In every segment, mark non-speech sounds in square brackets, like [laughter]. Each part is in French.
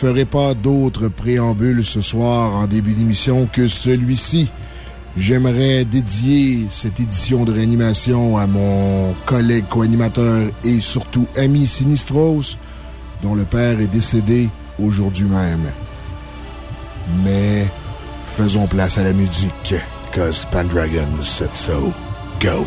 ferai pas d'autres préambules ce soir en début d'émission que celui-ci. J'aimerais dédier cette édition de réanimation à mon collègue co-animateur et surtout ami Sinistros, dont le père est décédé aujourd'hui même. Mais faisons place à la musique, cause Pandragon said so. Go!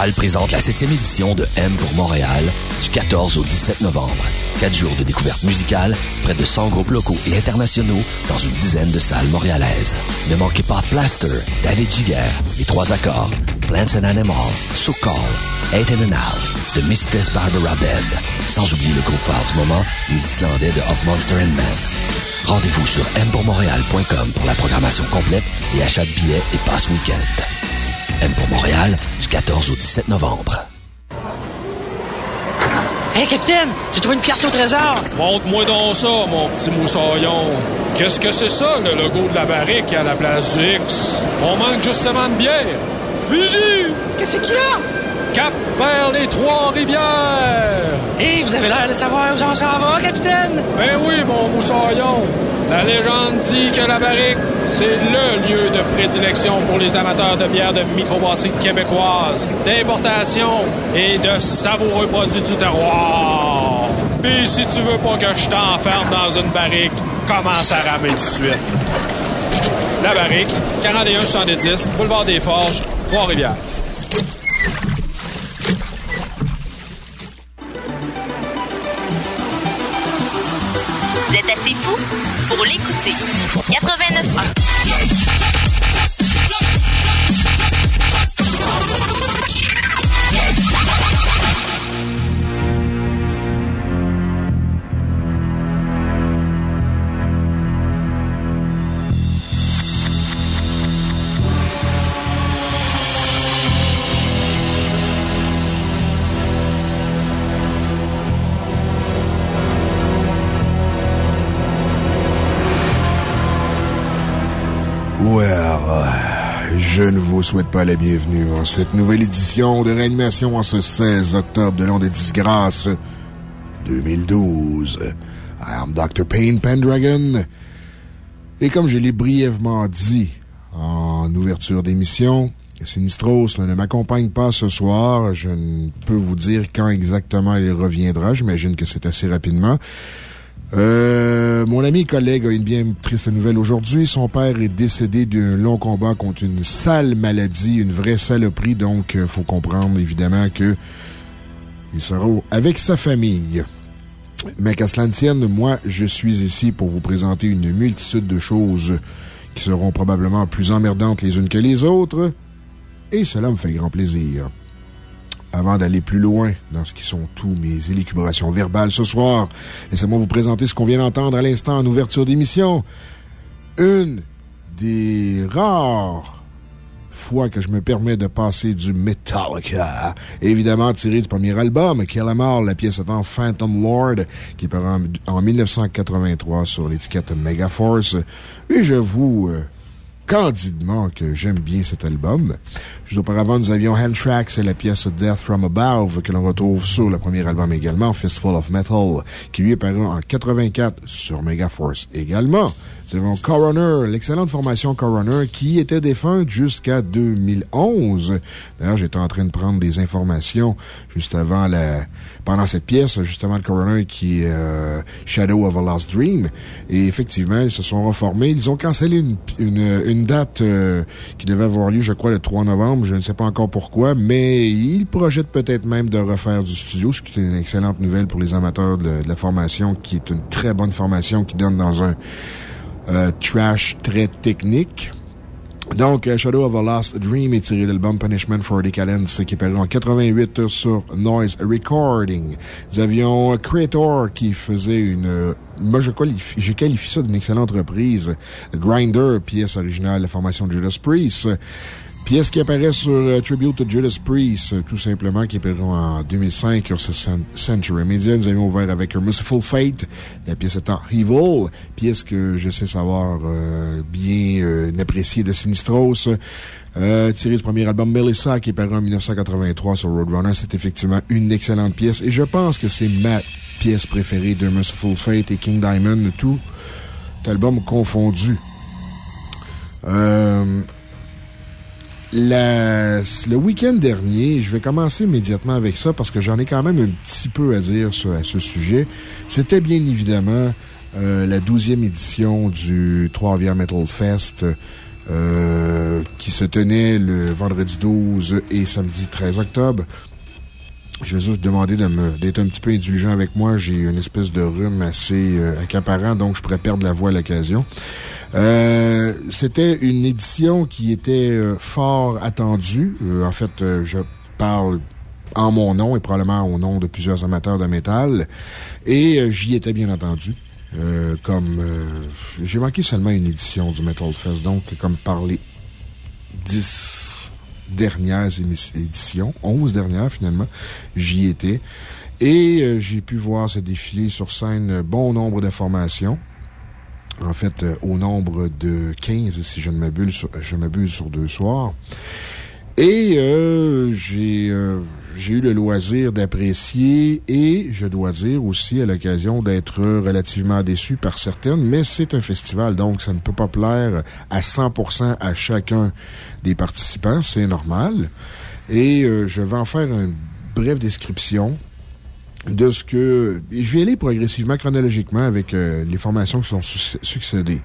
Astral présente la 7e édition de M pour Montréal du 14 au 17 novembre. Quatre jours de découverte musicale, près de 100 groupes locaux et internationaux dans une dizaine de salles montréalaises. Ne manquez pas Plaster, David Giger, Les Trois Accords, Plants and Animal, So Call, Eight and a Half, The Mistress Barbara Bed, sans oublier le groupe phare du moment, les Islandais de Of Monster and Man. Rendez-vous sur mpourmontréal.com pour la programmation complète et achat de billets et passe week-end. M pour Montréal, 14 au 17 novembre. Hey, capitaine, j'ai trouvé une carte au trésor. Montre-moi donc ça, mon petit moussaillon. Qu'est-ce que c'est ça, le logo de la barrique à la place du X? On manque justement de bière. Vigie! Qu'est-ce qu'il y a? Cap vers les Trois-Rivières! Hé, vous avez l'air de savoir où on s'en va, capitaine? Ben oui, mon moussaillon. La légende dit que la barrique, c'est le lieu de prédilection pour les amateurs de bière de microbrasserie québécoise, d'importation et de savoureux produits du terroir. Puis si tu veux pas que je t'enferme dans une barrique, commence à ramer tout de suite. La barrique, 4170, boulevard des Forges, Trois-Rivières. Pour l'écouter. 89 vous souhaite pas la bienvenue en cette nouvelle édition de réanimation en ce 16 octobre de l'an des disgrâces 2012. I Dr. Payne Pendragon. Et comme je l'ai brièvement dit en ouverture d'émission, Sinistros ne m'accompagne pas ce soir. Je ne peux vous dire quand exactement il reviendra. J'imagine que c'est assez rapidement. Euh, mon ami collègue a une bien triste nouvelle aujourd'hui. Son père est décédé d'un long combat contre une sale maladie, une vraie saloperie. Donc, il faut comprendre évidemment que il sera avec sa famille. Mais qu'à cela ne tienne, moi, je suis ici pour vous présenter une multitude de choses qui seront probablement plus emmerdantes les unes que les autres. Et cela me fait grand plaisir. Avant d'aller plus loin dans ce qui sont tous mes élucubrations verbales ce soir, laissez-moi vous présenter ce qu'on vient d'entendre à l'instant en ouverture d'émission. Une des rares fois que je me permets de passer du Metallica. Évidemment, tiré du premier album, All, la pièce étant Phantom Lord, qui en, en 1983 sur l'étiquette Megaforce. Et j'avoue, euh, candidement que j'aime bien cet album. Juste auparavant, nous avions Hand-Tracks et la pièce Death from Above que l'on retrouve sur le premier album également, Fistful of Metal, qui lui est paru en 84 sur Megaforce également. Nous avons Coroner, l'excellente formation Coroner qui était défunte jusqu'à 2011. D'ailleurs, j'étais en train de prendre des informations juste avant la, pendant cette pièce, justement, le Coroner qui est euh, Shadow of a Lost Dream. Et effectivement, ils se sont reformés. Ils ont cancellé une, une, une date euh, qui devait avoir lieu, je crois, le 3 novembre. Je ne sais pas encore pourquoi, mais ils projettent peut-être même de refaire du studio, ce qui est une excellente nouvelle pour les amateurs de, la formation, qui est une très bonne formation qui donne dans un euh, trash très technique. Donc, euh, Shadow of a Lost Dream est tiré de l'album Punishment for Decadence qui est paru en 88 sur Noise Recording. Nous avions Creator qui faisait une, moi, je qualifie, j'ai qualifié ça d'une excellente reprise. Grinder, pièce originale de la formation de Judas Priest. Pièce qui apparaît sur euh, Tribute to Judas Priest, euh, tout simplement, qui est en 2005 sur Century Media. Nous avions ouvert avec Merciful Fate, la pièce étant Evil, pièce que je sais savoir euh, bien appréciée de Sinistros. tirée du premier album Melissa qui est en 1983 sur Roadrunner. C'est effectivement une excellente pièce et je pense que c'est ma pièce préférée de Merciful Fate et King Diamond, tout album confondu. Euh, le week-end dernier, je vais commencer immédiatement avec ça parce que j'en ai quand même un petit peu à dire à ce sujet. C'était bien évidemment euh, la douzième édition du Trois-Rivières Metal Fest euh, qui se tenait le vendredi 12 et samedi 13 octobre. Je vais juste demander d'être un petit peu indulgent avec moi. J'ai une espèce de rhume assez euh, accaparant, donc je pourrais perdre la voix à l'occasion. Euh, c'était une édition qui était euh, fort attendue. en fait, je parle en mon nom et probablement au nom de plusieurs amateurs de métal. Et j'y étais bien entendu. comme j'ai manqué seulement une édition du Metal Fest, donc comme par les 10 dernières éditions, 11 dernières finalement, j'y étais. Et euh, j'ai pu voir se défiler sur scène bon nombre de formations. En fait, euh, au nombre de 15, si je ne m'abuse sur, deux soirs. Et euh, j'ai j'ai eu le loisir d'apprécier et, je dois dire aussi, à l'occasion d'être relativement déçu par certaines, mais c'est un festival, donc ça ne peut pas plaire à 100% à chacun des participants, c'est normal. Et euh, je vais en faire une brève description de ce que... Je vais aller progressivement, chronologiquement, avec euh, les formations qui sont succédées.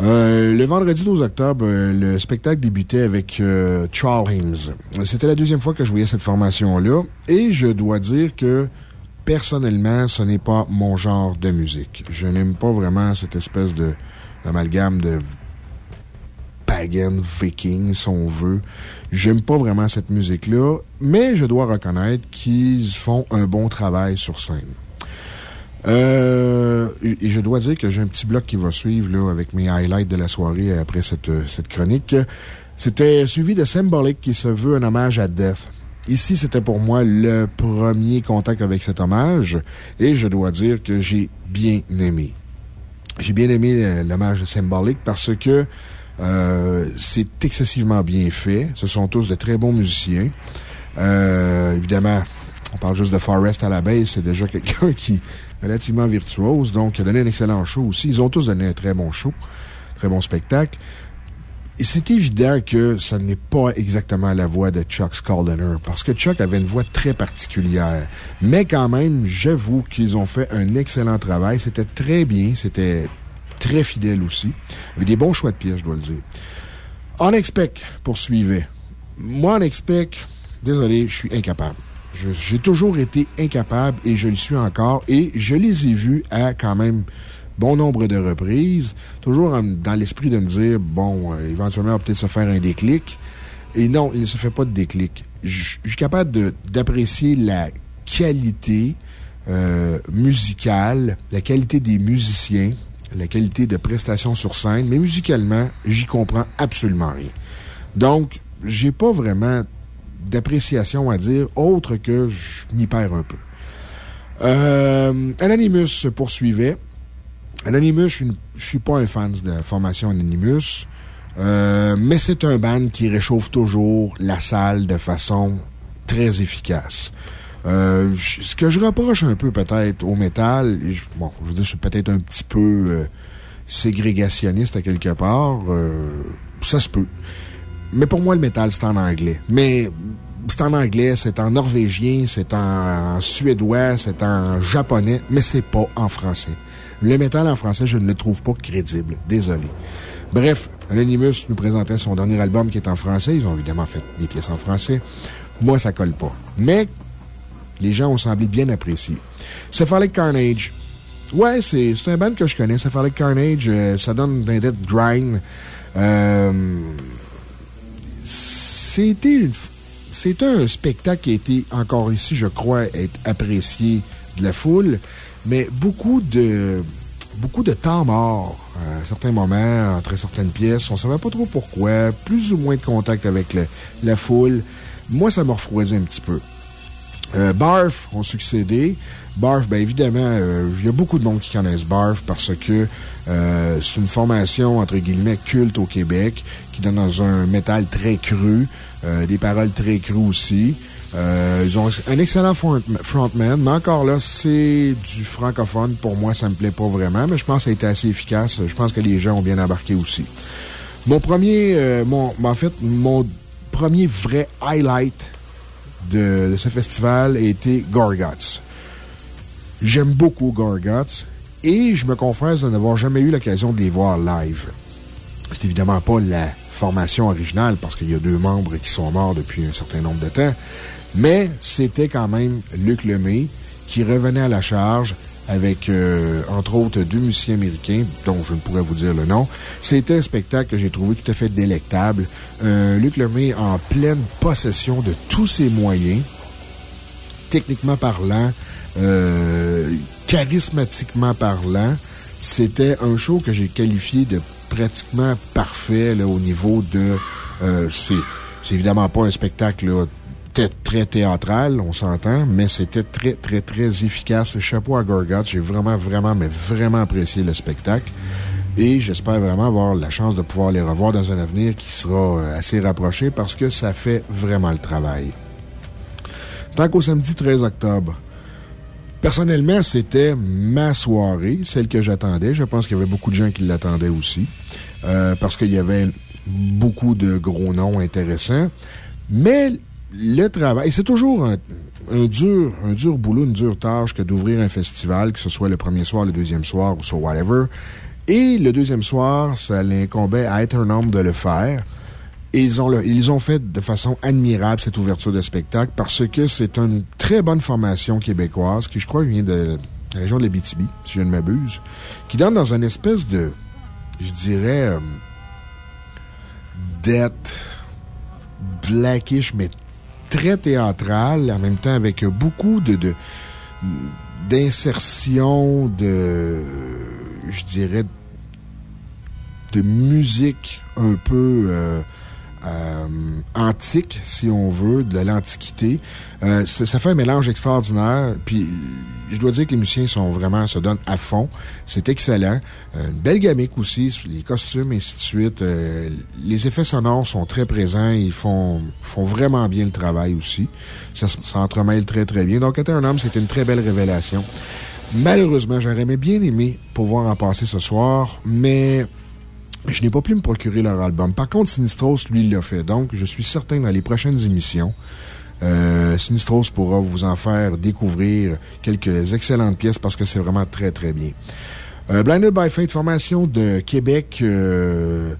Euh, le vendredi 12 octobre, euh, le spectacle débutait avec euh, Charles Himes. C'était la deuxième fois que je voyais cette formation-là et je dois dire que personnellement, ce n'est pas mon genre de musique. Je n'aime pas vraiment cette espèce d'amalgame de pagan, viking, si on veut. J'aime pas vraiment cette musique-là, mais je dois reconnaître qu'ils font un bon travail sur scène. Euh, et je dois dire que j'ai un petit bloc qui va suivre là, avec mes highlights de la soirée après cette, cette chronique. C'était suivi de Symbolic qui se veut un hommage à Death. Ici, c'était pour moi le premier contact avec cet hommage et je dois dire que j'ai bien aimé. J'ai bien aimé l'hommage de Symbolic parce que euh, c'est excessivement bien fait. Ce sont tous de très bons musiciens. Euh, évidemment, on parle juste de Forest à la base, c'est déjà [laughs] quelqu'un qui relativement virtuose, donc il a donné un excellent show aussi. Ils ont tous donné un très bon show, très bon spectacle. Et c'est évident que ça n'est pas exactement la voix de Chuck Scoldiner, parce que Chuck avait une voix très particulière. Mais quand même, j'avoue qu'ils ont fait un excellent travail. C'était très bien, c'était très fidèle aussi. Il y avait des bons choix de pièces, je dois le dire. En expect poursuivait. Moi, en expect, désolé, je suis incapable. J'ai toujours été incapable et je le suis encore et je les ai vus à quand même bon nombre de reprises, toujours dans l'esprit de me dire, bon, euh, éventuellement, peut-être se faire un déclic. Et non, il ne se fait pas de déclic. Je suis capable d'apprécier la qualité euh, musicale, la qualité des musiciens, la qualité de prestations sur scène, mais musicalement, j'y comprends absolument rien. Donc, j'ai pas vraiment d'appréciation à dire, autre que je m'y perds un peu. Euh, Anonymous se poursuivait. Anonymous, je ne suis pas un fan de la formation Anonymous, euh, mais c'est un band qui réchauffe toujours la salle de façon très efficace. Euh, ce que je reproche un peu peut-être au métal, bon, je veux dire, je suis peut-être un petit peu ségrégationniste à quelque part, ça se peut. Mais pour moi, le métal, c'est en anglais. Mais c'est en anglais, c'est en norvégien, c'est en suédois, c'est en japonais, mais c'est pas en français. Le métal en français, je ne le trouve pas crédible. Désolé. Bref, Anonymous nous présentait son dernier album qui est en français. Ils ont évidemment fait des pièces en français. Moi, ça colle pas. Mais les gens ont semblé bien apprécier. Cephalic Carnage. Ouais, c'est un band que je connais. Cephalic Carnage, euh, ça donne un dead grind. Euh, c'était c'était un spectacle qui a été, encore ici, je crois, être apprécié de la foule, mais beaucoup de, beaucoup de temps mort à certains moments, entre certaines pièces. On ne savait pas trop pourquoi. Plus ou moins de contact avec la foule. Moi, ça m'a refroidi un petit peu. Euh, Barf ont succédé. Barf, bien évidemment, euh, il y a beaucoup de monde qui connaissent Barf parce que euh, c'est une formation, entre guillemets, culte au Québec qui donne dans un métal très cru, des paroles très crues aussi. ils ont un excellent frontman, mais encore là, c'est du francophone. Pour moi, ça me plaît pas vraiment, mais je pense que ça a été assez efficace. Je pense que les gens ont bien embarqué aussi. Mon premier, mon, en fait, mon premier vrai highlight de, ce festival a été Gorguts. J'aime beaucoup Gorguts et je me confesse de n'avoir jamais eu l'occasion de les voir live. C'est évidemment pas la formation originale parce qu'il y a deux membres qui sont morts depuis un certain nombre de temps, mais c'était quand même Luc Lemay qui revenait à la charge avec, euh, entre autres, deux musiciens américains, dont je ne pourrais vous dire le nom. C'était un spectacle que j'ai trouvé tout à fait délectable. Euh, Luc Lemay en pleine possession de tous ses moyens, techniquement parlant, euh, charismatiquement parlant. C'était un show que j'ai qualifié de pratiquement parfait là, au niveau de... c'est évidemment pas un spectacle là, très théâtral, on s'entend, mais c'était très, très, très efficace. Chapeau à Gorgot. J'ai vraiment, vraiment, mais vraiment apprécié le spectacle. Et j'espère vraiment avoir la chance de pouvoir les revoir dans un avenir qui sera euh, assez rapproché parce que ça fait vraiment le travail. Tant qu'au samedi 13 octobre, personnellement, c'était ma soirée, celle que j'attendais. Je pense qu'il y avait beaucoup de gens qui l'attendaient aussi, euh, parce qu'il y avait beaucoup de gros noms intéressants. Mais le travail, c'est toujours un, dur, un dur boulot, une dure tâche que d'ouvrir un festival, que ce soit le premier soir, le deuxième soir ou sur whatever. Et le deuxième soir, ça l'incombait à être un homme de le faire. Et ils ont, ils ont fait de façon admirable cette ouverture de spectacle parce que c'est une très bonne formation québécoise qui, je crois, vient de la région de l'Abitibi, si je ne m'abuse, qui donne dans une espèce de, je dirais, euh, dette blackish, mais très théâtral, en même temps avec beaucoup de, d'insertion de, je dirais, de musique un peu euh, euh, antique, si on veut, de l'Antiquité. Euh, ça, fait un mélange extraordinaire. Puis, je dois dire que les musiciens sont vraiment, se donnent à fond. C'est excellent. Euh, une belle gamique aussi, les costumes, et ainsi de suite. les effets sonores sont très présents. Ils font, font vraiment bien le travail aussi. Ça s'entremêle très, très bien. Donc, être un homme, c'était une très belle révélation. Malheureusement, j'aurais bien aimé pouvoir en passer ce soir, mais je n'ai pas pu me procurer leur album. Par contre, Sinistros, lui, l'a fait. Donc, je suis certain dans les prochaines émissions, euh, Sinistros pourra vous en faire découvrir quelques excellentes pièces parce que c'est vraiment très, très bien. Euh, Blinded by Fate, formation de Québec, euh,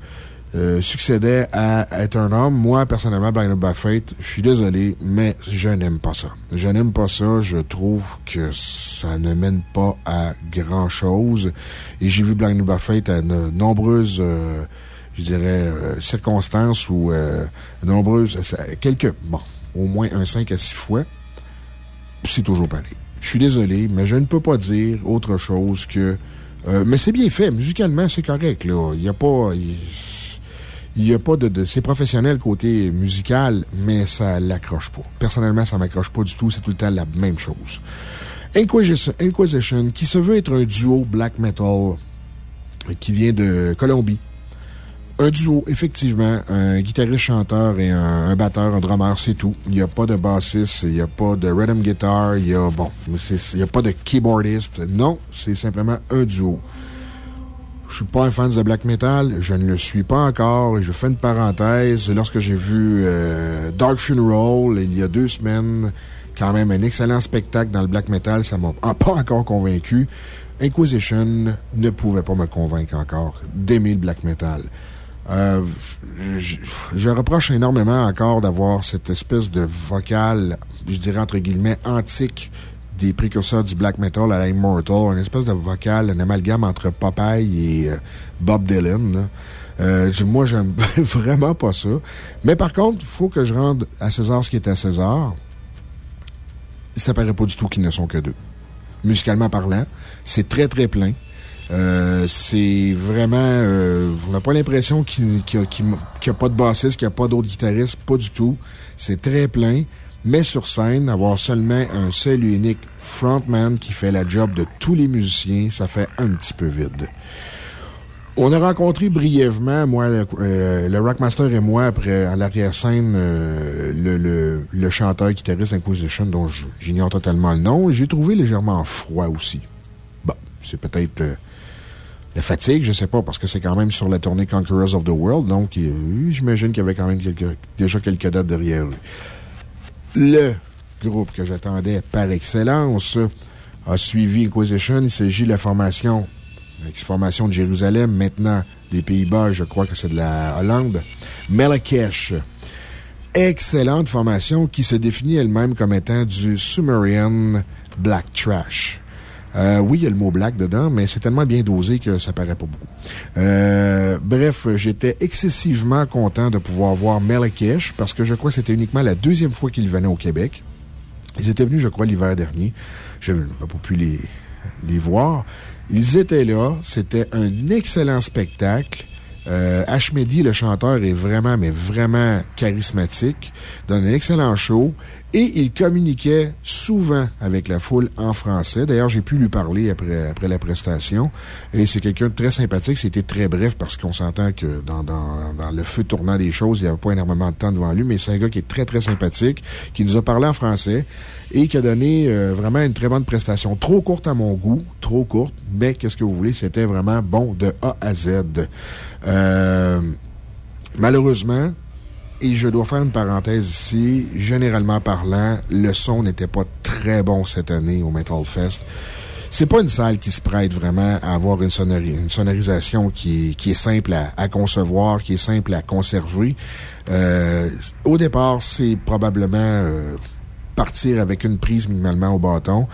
euh, succédait à être un homme. Moi, personnellement, Blinded by Fate, je suis désolé, mais je n'aime pas ça. Je n'aime pas ça. Je trouve que ça ne mène pas à grand chose. Et j'ai vu Blinded by Fate à de nombreuses, euh, je dirais, euh, circonstances ou nombreuses, quelques, bon, au moins un 5 à 6 fois. C'est toujours pareil. Je suis désolé, mais je ne peux pas dire autre chose que. mais c'est bien fait. Musicalement, c'est correct, là. Il n'y a pas. N'y a pas de, C'est professionnel côté musical, mais ça l'accroche pas. Personnellement, ça m'accroche pas du tout. C'est tout le temps la même chose. Inquisition, qui se veut être un duo black metal qui vient de Colombie. Un duo, effectivement, un guitariste-chanteur et un, batteur, un drummer, c'est tout. Il n'y a pas de bassiste, il n'y a pas de rhythm guitar, il y a, bon, il n'y a pas de keyboardiste. Non, c'est simplement un duo. Je suis pas un fan de black metal. Je ne le suis pas encore. Je fais une parenthèse. Lorsque j'ai vu euh, Dark Funeral il y a deux semaines, quand même un excellent spectacle dans le black metal, ça m'a pas encore convaincu. Inquisition ne pouvait pas me convaincre encore d'aimer le black metal. Euh, je, reproche énormément encore d'avoir cette espèce de vocal, je dirais entre guillemets, antique des précurseurs du black metal à la Immortal, une espèce de vocal, un amalgame entre Popeye et euh, Bob Dylan. Euh, moi, j'aime [laughs] vraiment pas ça. Mais par contre, il faut que je rende à César ce qui est à César. Ça paraît pas du tout qu'ils ne sont que deux. Musicalement parlant, c'est très, très plein. Euh, c'est vraiment. On n'a pas l'impression qu'il n'y a, pas de bassiste, qu'il n'y a pas d'autres guitaristes. Pas du tout. C'est très plein. Mais sur scène, avoir seulement un seul unique frontman qui fait la job de tous les musiciens, ça fait un petit peu vide. On a rencontré brièvement, moi, le, euh, Rockmaster et moi, après, à l'arrière-scène, euh, le, le, chanteur guitariste d'Inquisition, dont j'ignore totalement le nom. J'ai trouvé légèrement froid aussi. Bon, c'est peut-être euh, la fatigue, je sais pas, parce que c'est quand même sur la tournée Conquerors of the World, donc j'imagine qu'il y avait quand même déjà quelques dates derrière eux. Le groupe que j'attendais par excellence a suivi Inquisition. Il s'agit de la formation Ex-formation de Jérusalem, maintenant des Pays-Bas, je crois que c'est de la Hollande. Melakesh. Excellente formation qui se définit elle-même comme étant du Sumerian Black Trash. Euh, oui, il y a le mot black dedans, mais c'est tellement bien dosé que ça paraît pas beaucoup. Euh, bref, j'étais excessivement content de pouvoir voir Melakesh parce que je crois que c'était uniquement la deuxième fois qu'ils venaient au Québec. Ils étaient venus, je crois, l'hiver dernier. Je n'ai pas pu les, les voir. Ils étaient là. C'était un excellent spectacle. Euh, Ashmedi, le chanteur, est vraiment, mais vraiment charismatique, donne un excellent show et il communiquait souvent avec la foule en français. D'ailleurs, j'ai pu lui parler après, après la prestation et c'est quelqu'un de très sympathique. C'était très bref parce qu'on s'entend que dans, dans, dans, le feu tournant des choses, il n'y avait pas énormément de temps devant lui, mais c'est un gars qui est très, très sympathique, qui nous a parlé en français et qui a donné euh, vraiment une très bonne prestation. Trop courte à mon goût, trop courte, mais qu'est-ce que vous voulez, c'était vraiment bon de A à Z. Euh, malheureusement, et je dois faire une parenthèse ici, généralement parlant, le son n'était pas très bon cette année au Metal Fest. C'est pas une salle qui se prête vraiment à avoir une, sonorisation qui, est simple à, concevoir, qui est simple à conserver. Euh, au départ, c'est probablement partir avec une prise minimalement au bâton.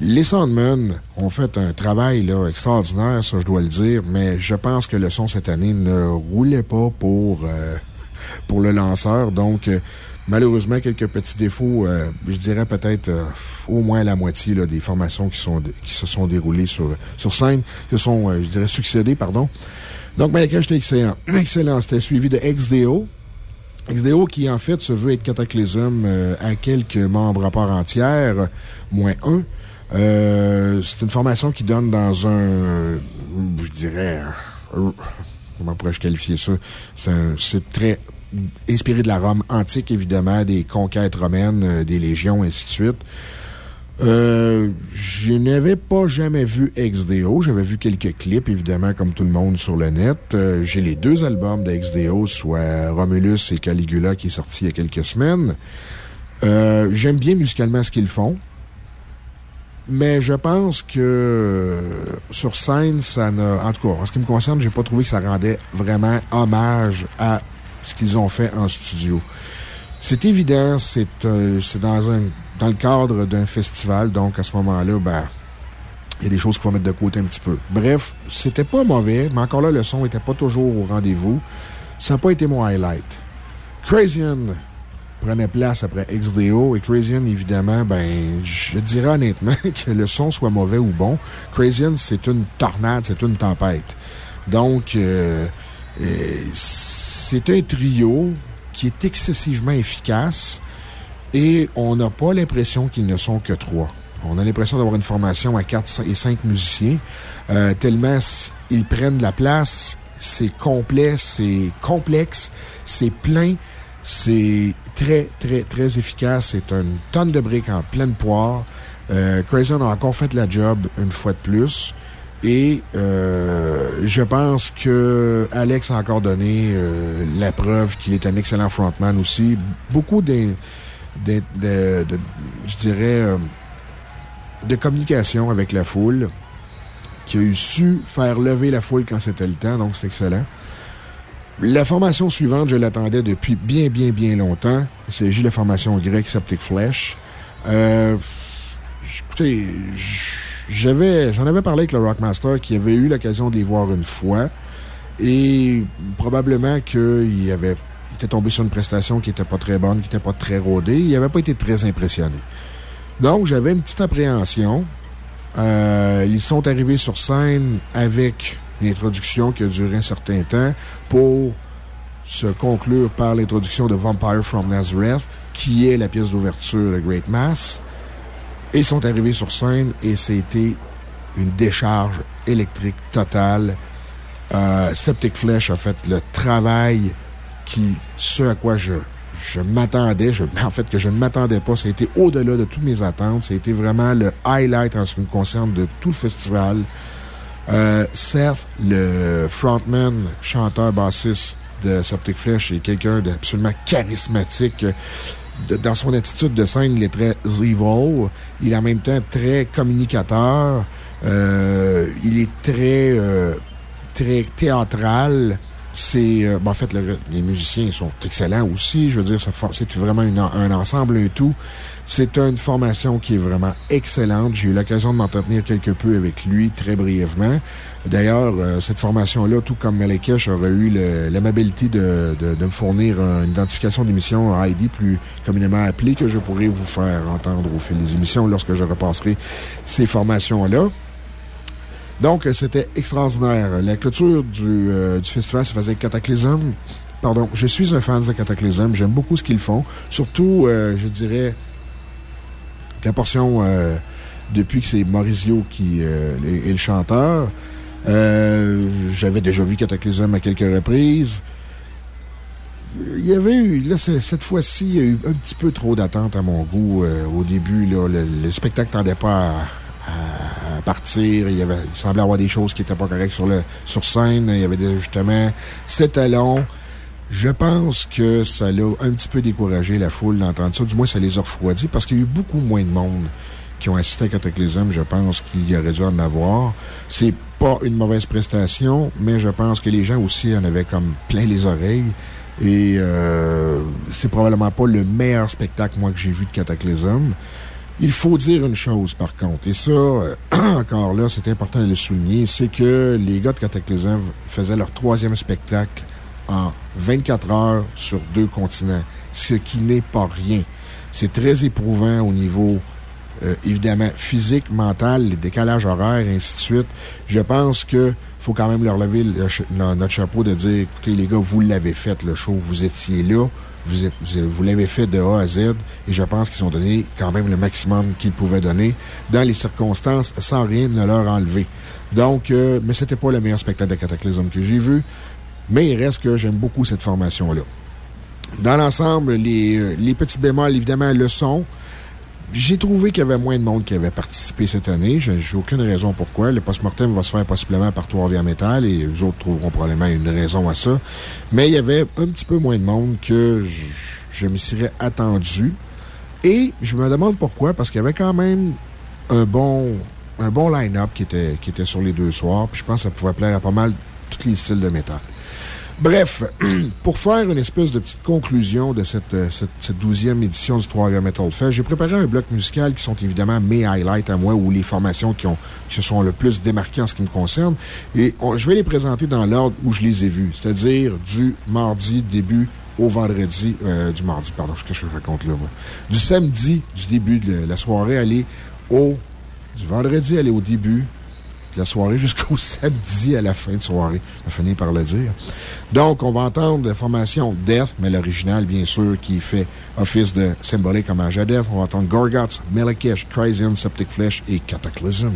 Les Soundmen ont fait un travail là, extraordinaire, ça je dois le dire, mais je pense que le son cette année ne roulait pas pour, euh, pour le lanceur. Donc, euh, malheureusement, quelques petits défauts. Euh, je dirais peut-être au moins la moitié des formations qui, sont, qui se sont déroulées sur, sur scène, se sont, je dirais, succédées, pardon. Donc, Malika, j'étais excellent. [clears throat] Excellent. C'était suivi de XDO, XDO qui, en fait, se veut être cataclysme euh, à quelques membres à part entière, moins un. Euh, c'est une formation qui donne dans un, je dirais, comment pourrais-je qualifier ça? C'est très inspiré de la Rome antique, évidemment, des conquêtes romaines, euh, des légions, ainsi de suite. Euh, je n'avais pas jamais vu XDO. J'avais vu quelques clips, évidemment, comme tout le monde sur le net. Euh, j'ai les deux albums de XDO, soit Romulus et Caligula, qui est sorti il y a quelques semaines. J'aime bien musicalement ce qu'ils font. Mais je pense que sur scène, ça n'a. En tout cas, en ce qui me concerne, j'ai pas trouvé que ça rendait vraiment hommage à ce qu'ils ont fait en studio. C'est évident, c'est dans un dans le cadre d'un festival. Donc, à ce moment-là, ben, il y a des choses qu'il faut mettre de côté un petit peu. Bref, c'était pas mauvais, mais encore là, le son n'était pas toujours au rendez-vous. Ça n'a pas été mon highlight. Crazian prenait place après XDO et Crazian, évidemment, ben, je dirais honnêtement [laughs] que le son soit mauvais ou bon. Crazian, c'est une tornade, c'est une tempête. Donc, euh, euh, c'est un trio qui est excessivement efficace. Et on n'a pas l'impression qu'ils ne sont que trois. On a l'impression d'avoir une formation à quatre et cinq musiciens, euh, tellement ils prennent la place. C'est complet, c'est complexe, c'est plein, c'est très, très, très efficace. C'est une tonne de briques en pleine poire. Euh, Crazy a encore fait la job une fois de plus. Et euh, je pense que Alex a encore donné euh, la preuve qu'il est un excellent frontman aussi. Beaucoup de de, je dirais, euh, de communication avec la foule, qui a eu su faire lever la foule quand c'était le temps, donc c'est excellent. La formation suivante, je l'attendais depuis bien, bien, bien longtemps. Il s'agit de la formation grecque Septic Flesh. Euh, écoutez, j'en avais parlé avec le Rockmaster qui avait eu l'occasion d'y voir une fois. et probablement qu'il avait était tombé sur une prestation qui n'était pas très bonne, qui n'était pas très rodée. Il n'avait pas été très impressionné. Donc, j'avais une petite appréhension. Euh, ils sont arrivés sur scène avec une introduction qui a duré un certain temps pour se conclure par l'introduction de Vampire from Nazareth, qui est la pièce d'ouverture de Great Mass. Ils sont arrivés sur scène et c'était une décharge électrique totale. Euh, Septic Flesh a fait le travail qui, ce à quoi je, je m'attendais, [laughs] en fait, que je ne m'attendais pas. Ça a été au-delà de toutes mes attentes. Été vraiment le highlight en ce qui me concerne de tout le festival. Euh, Seth, le frontman, chanteur, bassiste de Septic Flesh, est quelqu'un d'absolument charismatique. Dans son attitude de scène, il est très evil. Il est en même temps très communicateur. Euh, il est très, euh, très théâtral. C'est, euh, ben, en fait, les musiciens sont excellents aussi. Je veux dire, c'est vraiment un ensemble, un tout. C'est une formation qui est vraiment excellente. J'ai eu l'occasion de m'entretenir quelque peu avec lui très brièvement. D'ailleurs, euh, cette formation-là, tout comme Malekesh, aurait eu l'amabilité de, me fournir une identification d'émission ID plus communément appelée que je pourrais vous faire entendre au fil des émissions lorsque je repasserai ces formations-là. Donc, c'était extraordinaire. La clôture du, euh, festival se faisait Cataclysm. Pardon, je suis un fan de Cataclysm. J'aime beaucoup ce qu'ils font. Surtout, euh, je dirais, la euh, depuis que c'est Maurizio qui est, le chanteur. J'avais déjà vu Cataclysm à quelques reprises. Il y avait eu, là, cette fois-ci, il y a eu un petit peu trop d'attentes à mon goût au début. Là, le, le spectacle tendait pas à partir. Il, y avait, semblait avoir des choses qui n'étaient pas correctes sur, le, sur scène. Il y avait des ajustements. C'était long. Je pense que ça l'a un petit peu découragé la foule d'entendre ça. Du moins, ça les a refroidis parce qu'il y a eu beaucoup moins de monde qui ont assisté à Cataclysm. Je pense qu'il y aurait dû en avoir. C'est pas une mauvaise prestation, mais je pense que les gens aussi en avaient comme plein les oreilles. Et euh, c'est probablement pas le meilleur spectacle, moi, que j'ai vu de Cataclysm. Il faut dire une chose, par contre, et ça, euh, [clears throat] encore là, c'est important de le souligner, c'est que les gars de Cataclysm faisaient leur troisième spectacle en 24 heures sur deux continents, ce qui n'est pas rien. C'est très éprouvant au niveau, euh, évidemment, physique, mental, les décalages horaires, ainsi de suite. Je pense que faut quand même leur lever notre chapeau de dire, écoutez, les gars, vous l'avez fait, le show, vous étiez là. Vous, l'avez fait de A à Z et je pense qu'ils ont donné quand même le maximum qu'ils pouvaient donner dans les circonstances sans rien ne leur enlever. Donc, euh, mais c'était pas le meilleur spectacle de Cataclysm que j'ai vu, mais il reste que j'aime beaucoup cette formation-là. Dans l'ensemble, les, euh, les petits bémols, évidemment, le son. J'ai trouvé qu'il y avait moins de monde qui avait participé cette année. Je n'ai aucune raison pourquoi. Le post-mortem va se faire possiblement par Trois Via Metal et les autres trouveront probablement une raison à ça. Mais il y avait un petit peu moins de monde que je, je me serais attendu. Et je me demande pourquoi, parce qu'il y avait quand même un bon, un bon line-up qui était, qui était sur les deux soirs. Puis je pense que ça pouvait plaire à pas mal tous les styles de métal. Bref, [clears throat] pour faire une espèce de petite conclusion de cette, euh, douzième édition du 3 Metal Fest, j'ai préparé un bloc musical qui sont évidemment mes highlights à moi ou les formations qui, ont, qui se sont le plus démarquées en ce qui me concerne. Et je vais les présenter dans l'ordre où je les ai vus, c'est-à-dire du mardi début au vendredi, euh, du mardi, pardon, qu'est-ce que je raconte là, moi? Du samedi, du début de la soirée, aller au, du vendredi, aller au début, la soirée [laughs] jusqu'au samedi à la fin de soirée. On finir par le dire. Donc, on va entendre la formation Death, mais l'original, bien sûr, qui fait office de symbolique hommage à Death. On va entendre Gorgots, Melakesh, Crysian, Septic Flesh et Cataclysm.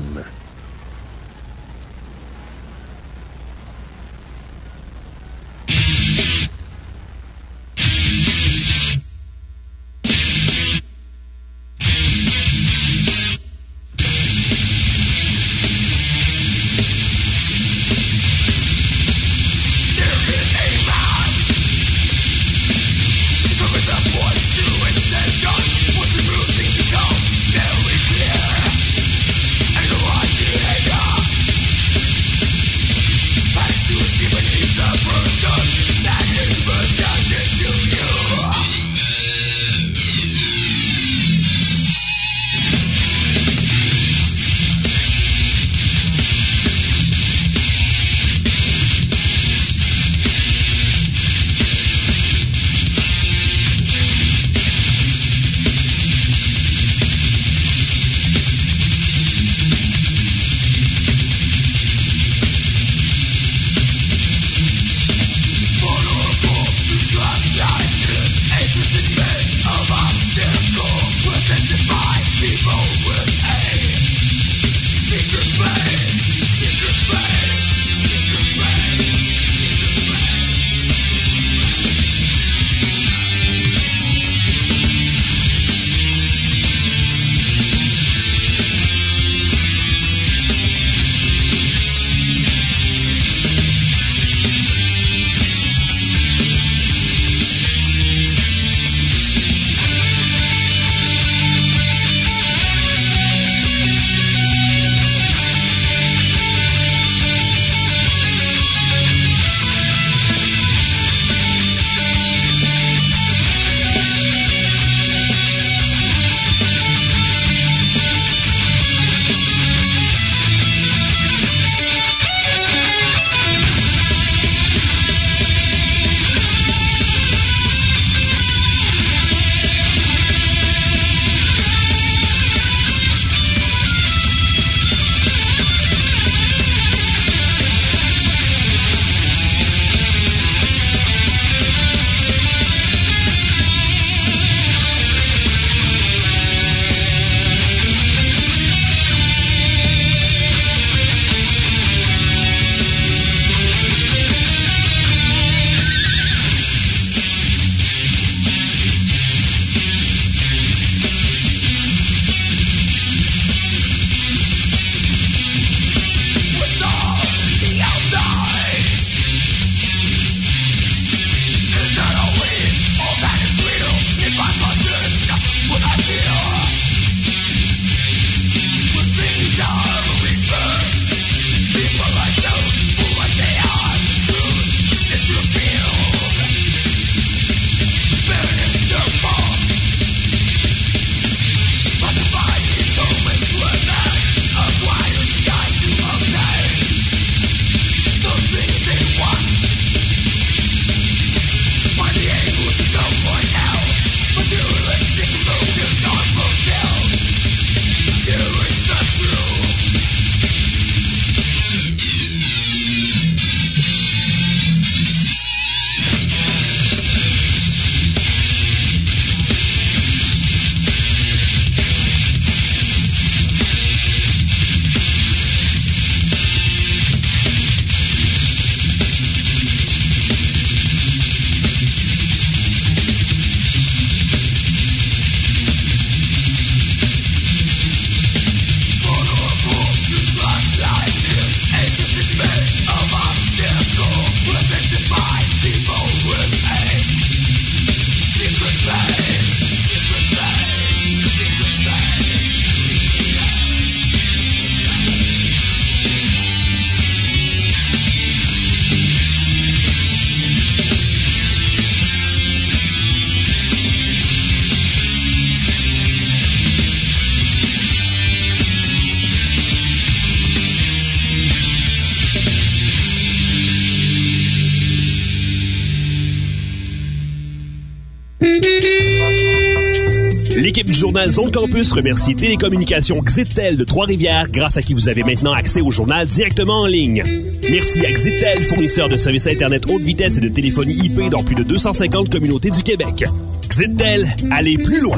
Zone Campus remercie Télécommunications Xitel de Trois-Rivières, grâce à qui vous avez maintenant accès au journal directement en ligne. Merci à Xitel, fournisseur de services Internet haute vitesse et de téléphonie IP dans plus de 250 communautés du Québec. Xitel, allez plus loin!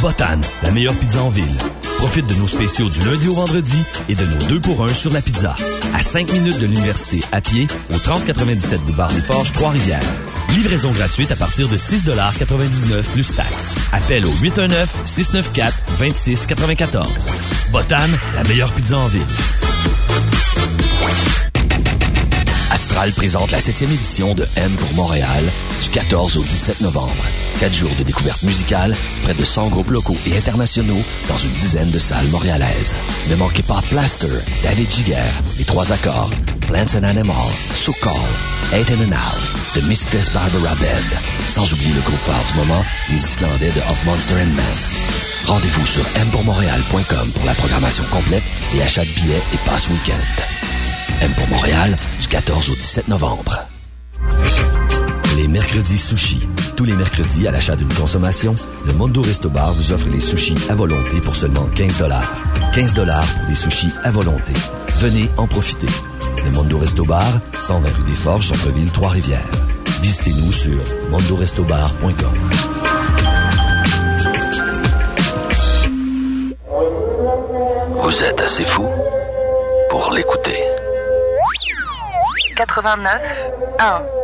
Botan, la meilleure pizza en ville. Profite de nos spéciaux du lundi au vendredi et de nos deux pour un sur la pizza. À 5 minutes de l'université à pied au 3097 boulevard des Forges, Trois-Rivières. Livraison gratuite à partir de 6,99 plus taxes. Appel au 819-694-2694. Botan, la meilleure pizza en ville. Astral présente la 7e édition de M pour Montréal du 14 au 17 novembre. Quatre jours de découverte musicale, près de 100 groupes locaux et internationaux dans une dizaine de salles montréalaises. Ne manquez pas Plaster, David Giger, Les Trois Accords, Plants and Animal, So Call, Eight and a Half, The Mistress Barbara Band, sans oublier le groupe phare du moment, les Islandais de Of Monster and Man. Rendez-vous sur mpourmontréal.com pour la programmation complète et achat de billets et passe week-end. M pour Montréal, du 14 au 17 novembre. Les mercredis sushis. Tous les mercredis, à l'achat d'une consommation, le Mondo Resto Bar vous offre les sushis à volonté pour seulement 15 15 pour des sushis à volonté. Venez en profiter. Le Mondo Resto Bar, 120 rue des Forges, Centre-Ville, Trois-Rivières. Visitez-nous sur mondorestobar.com. Vous êtes assez fou pour l'écouter. 89 1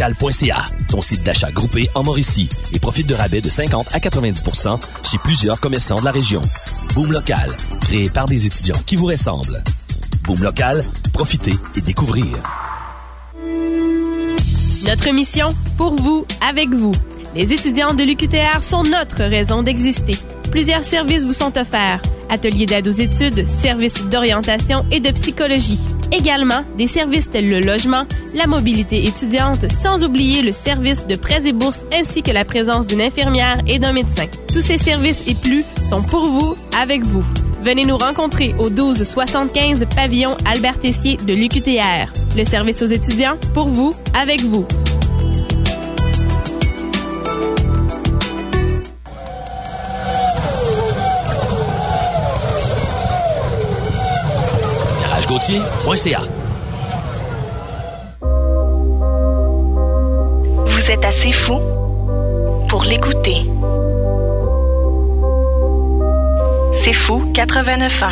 Boomlocal.ca, ton site d'achat groupé en Mauricie, et profite de rabais de 50 à 90 chez plusieurs commerçants de la région. Boom Local, créé par des étudiants qui vous ressemblent. Boom Local, profitez et découvrez. Notre mission, pour vous, avec vous. Les étudiants de l'UQTR sont notre raison d'exister. Plusieurs services vous sont offerts. Ateliers d'aide aux études, services d'orientation et de psychologie. Également, des services tels le logement, la mobilité étudiante, sans oublier le service de prêts et bourses ainsi que la présence d'une infirmière et d'un médecin. Tous ces services et plus sont pour vous, avec vous. Venez nous rencontrer au 1275 pavillon Albert Tessier de l'UQTR. Le service aux étudiants, pour vous, avec vous. Vous êtes assez fou pour l'écouter. C'est fou 89 ans.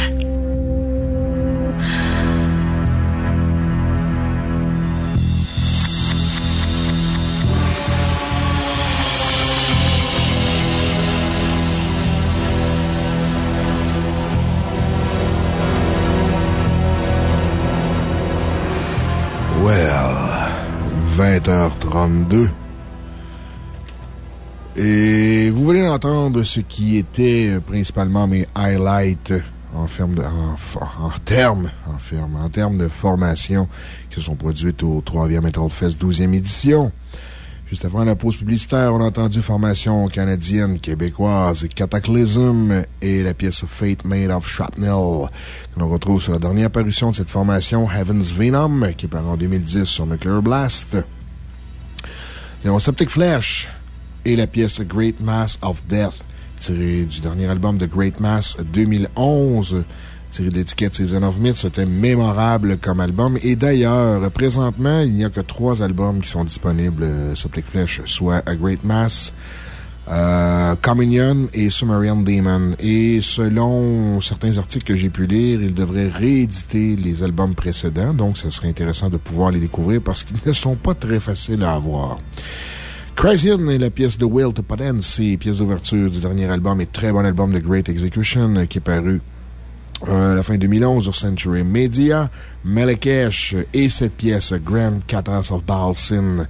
Well, 20h32. Et d'entendre ce qui était euh, principalement mes highlights en, de, en, termes en, termes de formation qui se sont produites au 3e Metal Fest 12e édition. Juste avant la pause publicitaire, on a entendu formation canadienne, québécoise, Cataclysm et la pièce Fate Made of Shrapnel, que l'on retrouve sur la dernière apparition de cette formation, Heaven's Venom, qui est paru en 2010 sur Nuclear Blast. Nous avons Septic Flesh et la pièce Great Mass of Death, tirée du dernier album de Great Mass 2011 tiré d'étiquette Season of Myth. C'était mémorable comme album. Et d'ailleurs, présentement, il n'y a que trois albums qui sont disponibles euh, sur Click Flash, soit A Great Mass, euh, Communion et Sumerian Demon. Et selon certains articles que j'ai pu lire, ils devraient rééditer les albums précédents. Donc, ce serait intéressant de pouvoir les découvrir parce qu'ils ne sont pas très faciles à avoir. Crazy est la pièce de Will to Potency, pièce d'ouverture du dernier album et très bon album de Great Execution qui est paru euh, la fin 2011 sur Century Media, Melekesh et cette pièce, Grand Catastrophe of Balsin,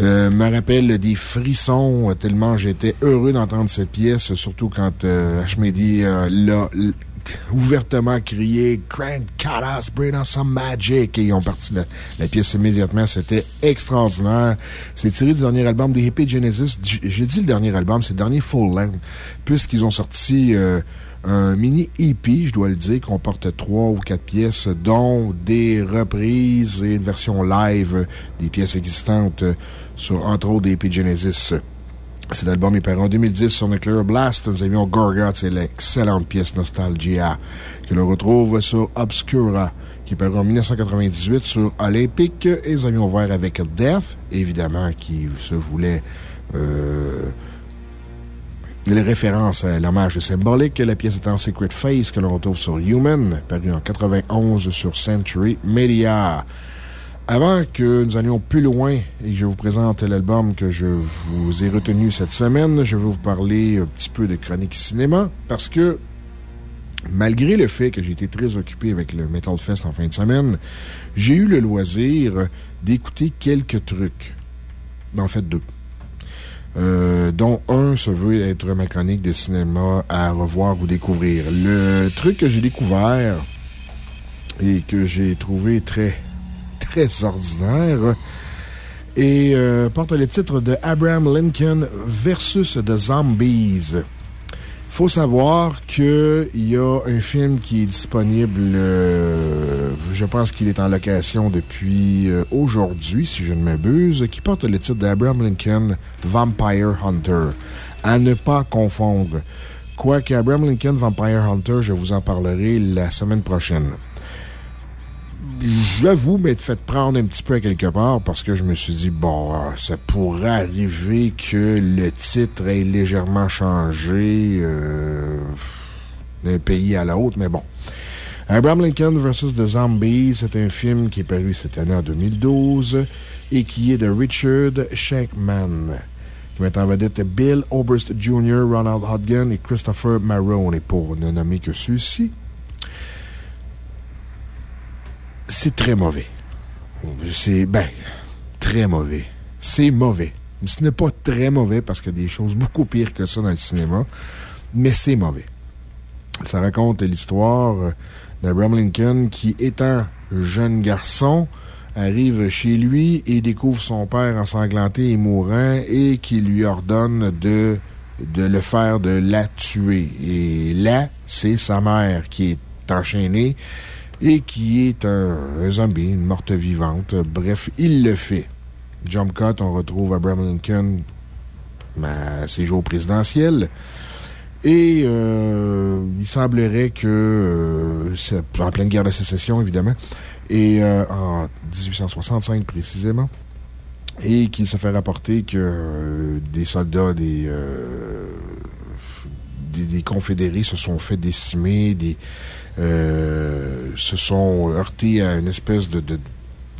euh, me rappelle des frissons tellement j'étais heureux d'entendre cette pièce, surtout quand euh, l'a ouvertement crié Grand Catas, bring us some magic. Et ils ont parti la, pièce immédiatement. C'était extraordinaire. C'est tiré du dernier album des Hippie Genesis. J'ai dit le dernier album, c'est le dernier full length, puisqu'ils ont sorti un mini EP, je dois le dire, comporte trois ou quatre pièces, dont des reprises et une version live des pièces existantes sur, entre autres, des Genesis. Cet album est paru en 2010 sur Nuclear Blast. Nous avions Gorgoth et l'excellente pièce Nostalgia, que l'on retrouve sur Obscura, qui est paru en 1998 sur Olympic. Et nous avions ouvert avec Death, évidemment, qui se voulait, euh, les références à l'hommage symbolique. La pièce est en Secret Face que l'on retrouve sur Human, paru en 91 sur Century Media. Avant que nous allions plus loin et que je vous présente l'album que je vous ai retenu cette semaine, je vais vous parler un petit peu de chronique cinéma parce que malgré le fait que j'ai été très occupé avec le Metal Fest en fin de semaine, j'ai eu le loisir d'écouter quelques trucs. En fait, deux. Euh, dont un se veut être ma chronique de cinéma à revoir ou découvrir. Le truc que j'ai découvert et que j'ai trouvé très, très ordinaire et euh, porte le titre de Abraham Lincoln versus The Zombies. Il faut savoir qu'il y a un film qui est disponible, euh, je pense qu'il est en location depuis euh, aujourd'hui, si je ne m'abuse, qui porte le titre d'Abraham Lincoln Vampire Hunter. À ne pas confondre. Quoique Abraham Lincoln Vampire Hunter, je vous en parlerai la semaine prochaine j'avoue m'être fait prendre un petit peu à quelque part parce que je me suis dit, bon, ça pourrait arriver que le titre ait légèrement changé euh, d'un pays à l'autre, mais bon. Abraham Lincoln vs. The Zombies, c'est un film qui est paru cette année en 2012, et qui est de Richard Shankman qui met en vedette Bill Oberst Jr., Ronald Hodgson et Christopher Marone. Et pour ne nommer que ceux-ci, c'est très mauvais. C'est, ben, très mauvais. C'est mauvais. Ce n'est pas très mauvais parce qu'il y a des choses beaucoup pires que ça dans le cinéma, mais c'est mauvais. Ça raconte l'histoire d'Abraham Lincoln qui, étant jeune garçon, arrive chez lui et découvre son père ensanglanté et mourant et qui lui ordonne de, de le faire, de la tuer. Et là, c'est sa mère qui est enchaînée et qui est un, zombie, une morte vivante. Bref, il le fait. Jump cut, on retrouve Abraham Lincoln à ses jours présidentiels. Et euh, il semblerait que, euh, en pleine guerre de sécession, évidemment, et euh, en 1865 précisément, et qu'il se fait rapporter que des soldats des, des, confédérés se sont fait décimer, des, se sont heurtés à une espèce de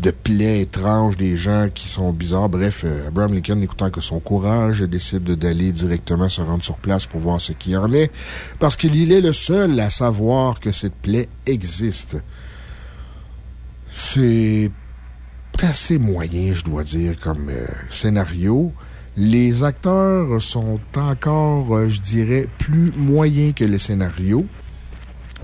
de plaies étranges des gens qui sont bizarres. Bref, euh, Abraham Lincoln, n'écoutant que son courage, décide d'aller directement se rendre sur place pour voir ce qu'il en est, parce qu'il est le seul à savoir que cette plaie existe. C'est assez moyen, je dois dire, comme euh, scénario. Les acteurs sont encore, euh, je dirais, plus moyens que le scénario.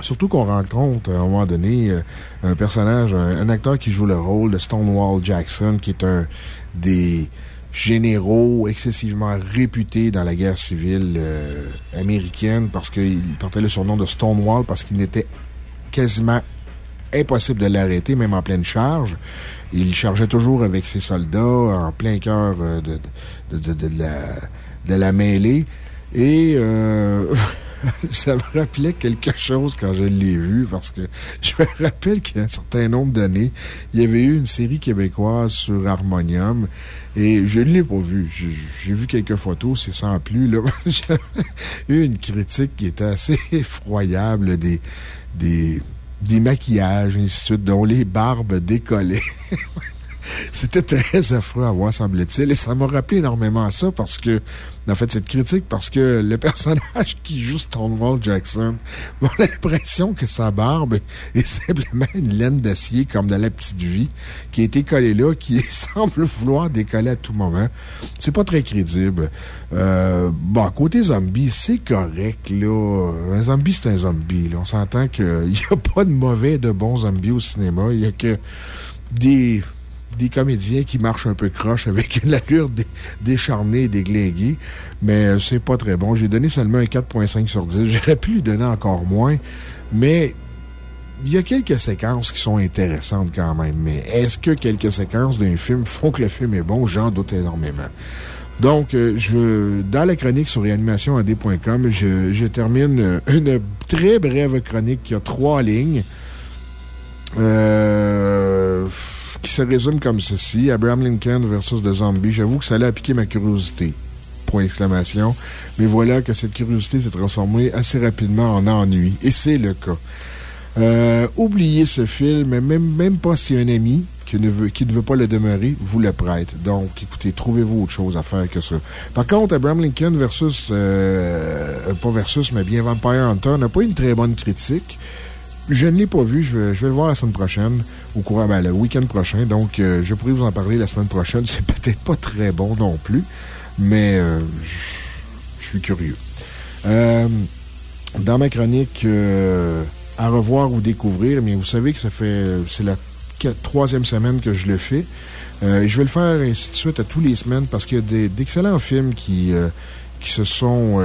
Surtout qu'on rencontre à un moment donné euh, un personnage, un, acteur qui joue le rôle de Stonewall Jackson, qui est un des généraux excessivement réputés dans la guerre civile euh, américaine parce qu'il portait le surnom de Stonewall parce qu'il n'était quasiment impossible de l'arrêter, même en pleine charge. Il chargeait toujours avec ses soldats en plein cœur euh, de, la, de la mêlée. Et [laughs] [laughs] ça me rappelait quelque chose quand je l'ai vu, parce que je me rappelle qu'il y a un certain nombre d'années, il y avait eu une série québécoise sur Harmonium et je ne l'ai pas vu. J'ai vu quelques photos, c'est sans plus. [laughs] J'avais eu une critique qui était assez [laughs] effroyable des, des, des maquillages, ainsi de suite, dont les barbes décollaient. C'était très affreux à voir, semble-t-il. Et ça m'a rappelé énormément ça parce que, en fait, cette critique, parce que le [laughs] personnage qui joue Stonewall Jackson, a [laughs] l'impression que sa barbe [laughs] est simplement une laine d'acier comme de la petite vie qui a été collée là, qui semble vouloir décoller à tout moment. C'est pas très crédible. Euh, bon, côté zombie, c'est correct, là. Un zombie, c'est un zombie, On s'entend qu'il n'y a pas de mauvais de bons zombies au cinéma. Il y a que des des comédiens qui marchent un peu croche avec [laughs] une allure décharnée et déglinguée, mais euh, c'est pas très bon. J'ai donné seulement un 4,5 sur 10. [laughs] J'aurais pu lui donner encore moins, mais il y a quelques séquences qui sont intéressantes quand même. Mais est-ce que quelques séquences d'un film font que le film est bon? J'en doute énormément. Donc, euh, je, dans la chronique sur réanimationad.com, je, je termine euh, une très brève chronique qui a trois lignes. Euh, qui se résume comme ceci Abraham Lincoln versus The Zombie. J'avoue que ça allait piquer ma curiosité. Point d'exclamation. Mais voilà que cette curiosité s'est transformée assez rapidement en ennui. Et c'est le cas. Euh, oubliez ce film, même, même pas si un ami qui ne, veut, qui ne veut pas le demeurer vous le prête. Donc, écoutez, trouvez-vous autre chose à faire que ça. Par contre, Abraham Lincoln versus, euh, pas versus, mais bien Vampire Hunter n'a pas une très bonne critique. Je ne l'ai pas vu. Je vais, je vais, le voir la semaine prochaine, au courant, ben, le week-end prochain. Donc, euh, je pourrais vous en parler la semaine prochaine. [laughs] C'est peut-être pas très bon non plus, mais euh, je suis curieux. Euh, dans ma chronique à revoir ou découvrir, mais vous savez que ça fait. C'est la troisième semaine que je le fais. je vais le faire ainsi de suite à tous les semaines parce qu'il y a d'excellents films qui, qui, se sont,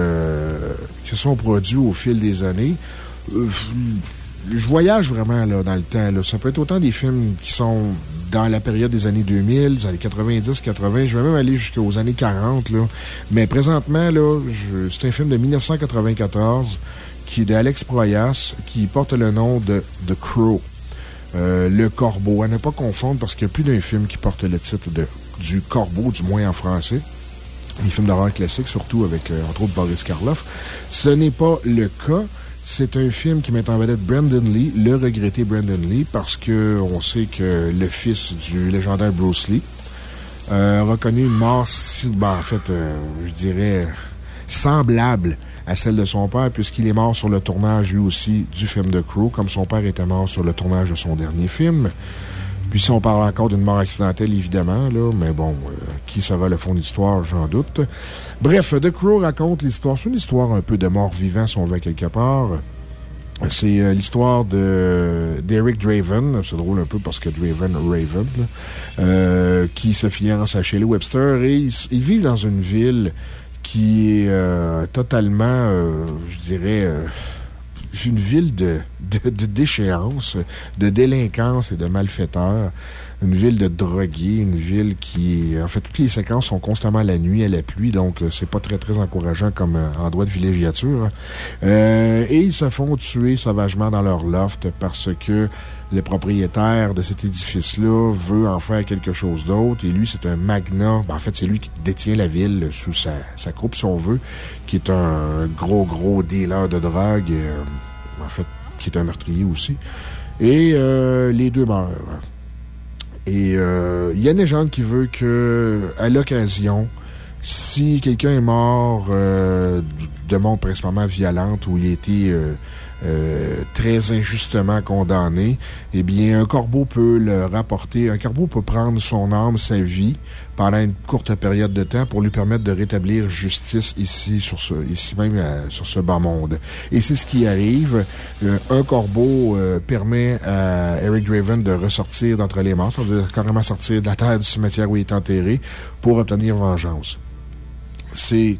qui se sont produits au fil des années je voyage vraiment là, dans le temps. Là. Ça peut être autant des films qui sont dans la période des années 2000, des années 90, 80. Je vais même aller jusqu'aux années 40. Là. Mais présentement, c'est un film de 1994 qui est d'Alex Proyas qui porte le nom de The Crow. Euh, le Corbeau. À ne pas confondre parce qu'il n'y a plus d'un film qui porte le titre de, du Corbeau, du moins en français. Des films d'horreur classiques, surtout avec, euh, entre autres, Boris Karloff. Ce n'est pas le cas. C'est un film qui met en vedette Brandon Lee, le regretté Brandon Lee, parce qu'on sait que le fils du légendaire Bruce Lee a reconnu une mort, ben, en fait, je dirais, semblable à celle de son père, puisqu'il est mort sur le tournage, lui aussi, du film de Crow, comme son père était mort sur le tournage de son dernier film. Puis si on parle encore d'une mort accidentelle, évidemment, là, mais bon, euh, qui sera le fond de l'histoire, j'en doute. Bref, The Crow raconte l'histoire. C'est une histoire un peu de mort vivant, si on veut, quelque part. C'est euh, l'histoire d'Eric Draven. C'est drôle un peu parce que Draven, Raven, euh, qui se fiance à Shelley Webster et ils, vivent dans une ville qui est totalement, je dirais, une ville de, déchéance, de délinquance et de malfaiteurs. Une ville de drogués, une ville qui, en fait, toutes les séquences sont constamment la nuit, à la pluie, donc euh, c'est pas très, très encourageant comme euh, endroit de villégiature. Hein. Euh, et ils se font tuer sauvagement dans leur loft parce que le propriétaire de cet édifice-là veut en faire quelque chose d'autre. Et lui, c'est un magnat. Ben, en fait, c'est lui qui détient la ville sous sa, coupe, si on veut, qui est un gros, gros dealer de drogue. en fait, qui est un meurtrier aussi. Et euh, les deux meurent. Et euh, il y a une légende qui veut que, à l'occasion, si quelqu'un est mort euh, de mort principalement violente ou il a été euh, très injustement condamné, eh bien, un corbeau peut le rapporter. Un corbeau peut prendre son âme, sa vie, pendant une courte période de temps pour lui permettre de rétablir justice ici, sur ce, ici même, euh, sur ce bas monde. Et c'est ce qui arrive. Euh, un corbeau permet à Eric Draven de ressortir d'entre les morts, c'est-à-dire carrément sortir de la terre du cimetière où il est enterré pour obtenir vengeance. C'est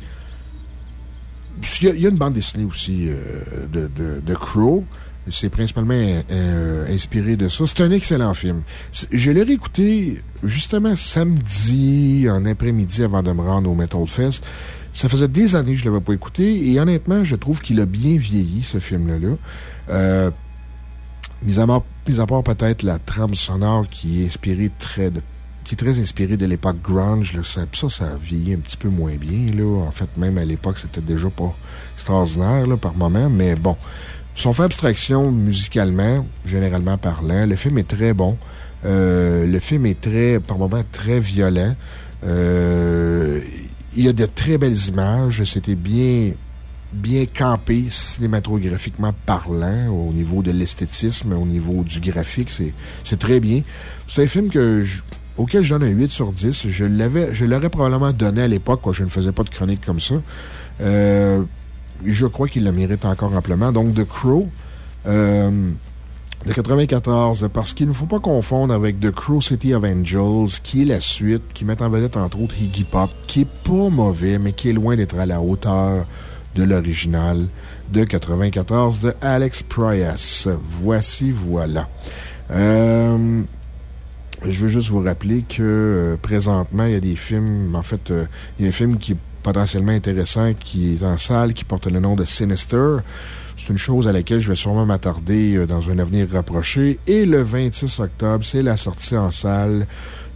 il y, a une bande dessinée aussi euh, de, de, Crow. C'est principalement euh, inspiré de ça. C'est un excellent film. Je l'ai réécouté justement samedi, en après-midi, avant de me rendre au Metal Fest. Ça faisait des années que je ne l'avais pas écouté et honnêtement, je trouve qu'il a bien vieilli, ce film-là. Euh, mis à, à part peut-être la trame sonore qui est inspirée très, de très inspiré de l'époque grunge. Ça, ça, ça vieillit un petit peu moins bien. Là. En fait, même à l'époque, c'était déjà pas extraordinaire là, par moment, mais bon. Si on fait abstraction musicalement, généralement parlant, le film est très bon. Euh, le film est très, par moments, très violent. Euh, il y a de très belles images. C'était bien, bien campé cinématographiquement parlant au niveau de l'esthétisme, au niveau du graphique. C'est très bien. C'est un film que je, auquel je donne un 8 sur 10. Je l'aurais probablement donné à l'époque quand je ne faisais pas de chronique comme ça. Euh, je crois qu'il le mérite encore amplement. Donc, The Crow, euh, de 94, parce qu'il ne faut pas confondre avec The Crow City of Angels, qui est la suite, qui met en vedette entre autres Iggy Pop, qui est pas mauvais, mais qui est loin d'être à la hauteur de l'original de 94 de Alex Prias. Voici, voilà. Euh, je veux juste vous rappeler que euh, présentement, il y a des films. En fait, euh, il y a un film qui est potentiellement intéressant qui est en salle, qui porte le nom de Sinister. C'est une chose à laquelle je vais sûrement m'attarder euh, dans un avenir rapproché. Et le 26 octobre, c'est la sortie en salle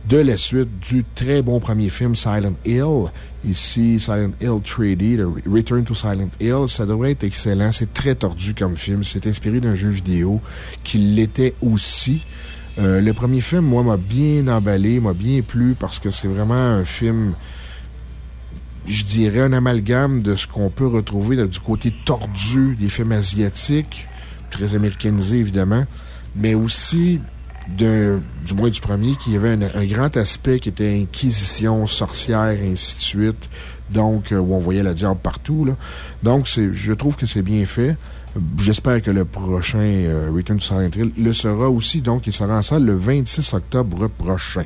de la suite du très bon premier film Silent Hill. Ici, Silent Hill 3D, Return to Silent Hill. Ça devrait être excellent. C'est très tordu comme film. C'est inspiré d'un jeu vidéo qui l'était aussi. Euh, le premier film, moi, m'a bien emballé, m'a bien plu parce que c'est vraiment un film, je dirais, un amalgame de ce qu'on peut retrouver du côté tordu des films asiatiques, très américanisés, évidemment, mais aussi du moins du premier, qui avait un, grand aspect qui était inquisition, sorcière, et ainsi de suite. Donc, euh, où on voyait le diable partout. Donc, je trouve que c'est bien fait. J'espère que le prochain euh, Return to Silent Hill le sera aussi. Donc, il sera en salle le 26 octobre prochain.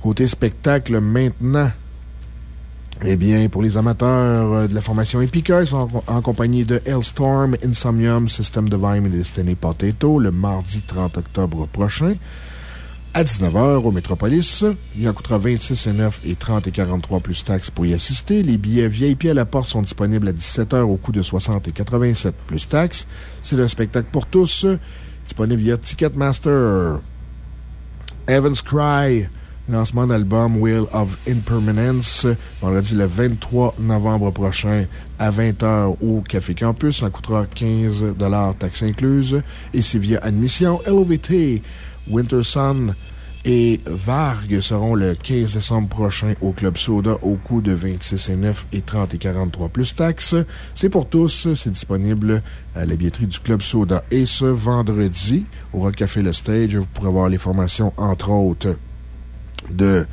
Côté spectacle, maintenant, eh bien, pour les amateurs euh, de la formation Epica, en, compagnie de Hellstorm, Insomnium, System Divine et Destiny Potato le mardi 30 octobre prochain à 19h au Métropolis. Il en coûtera 26,9 et 30 et 43 plus taxes pour y assister. Les billets VIP à la porte sont disponibles à 17h au coût de 60 et 87 plus taxes. C'est un spectacle pour tous, disponible via Ticketmaster. Evans Cry, lancement d'album Wheel of Impermanence, vendredi le 23 novembre prochain à 20h au Café Campus. Ça coûtera 15 taxes incluses et c'est via admission LVT. Winter Sun, et Varg seront le 15 décembre prochain au Club Soda au coût de 26 et 9 et 30 et 43 plus taxes. C'est pour tous. C'est disponible à la billetterie du Club Soda. Et ce vendredi, au Rock Café Le Stage, vous pourrez voir les formations, entre autres, de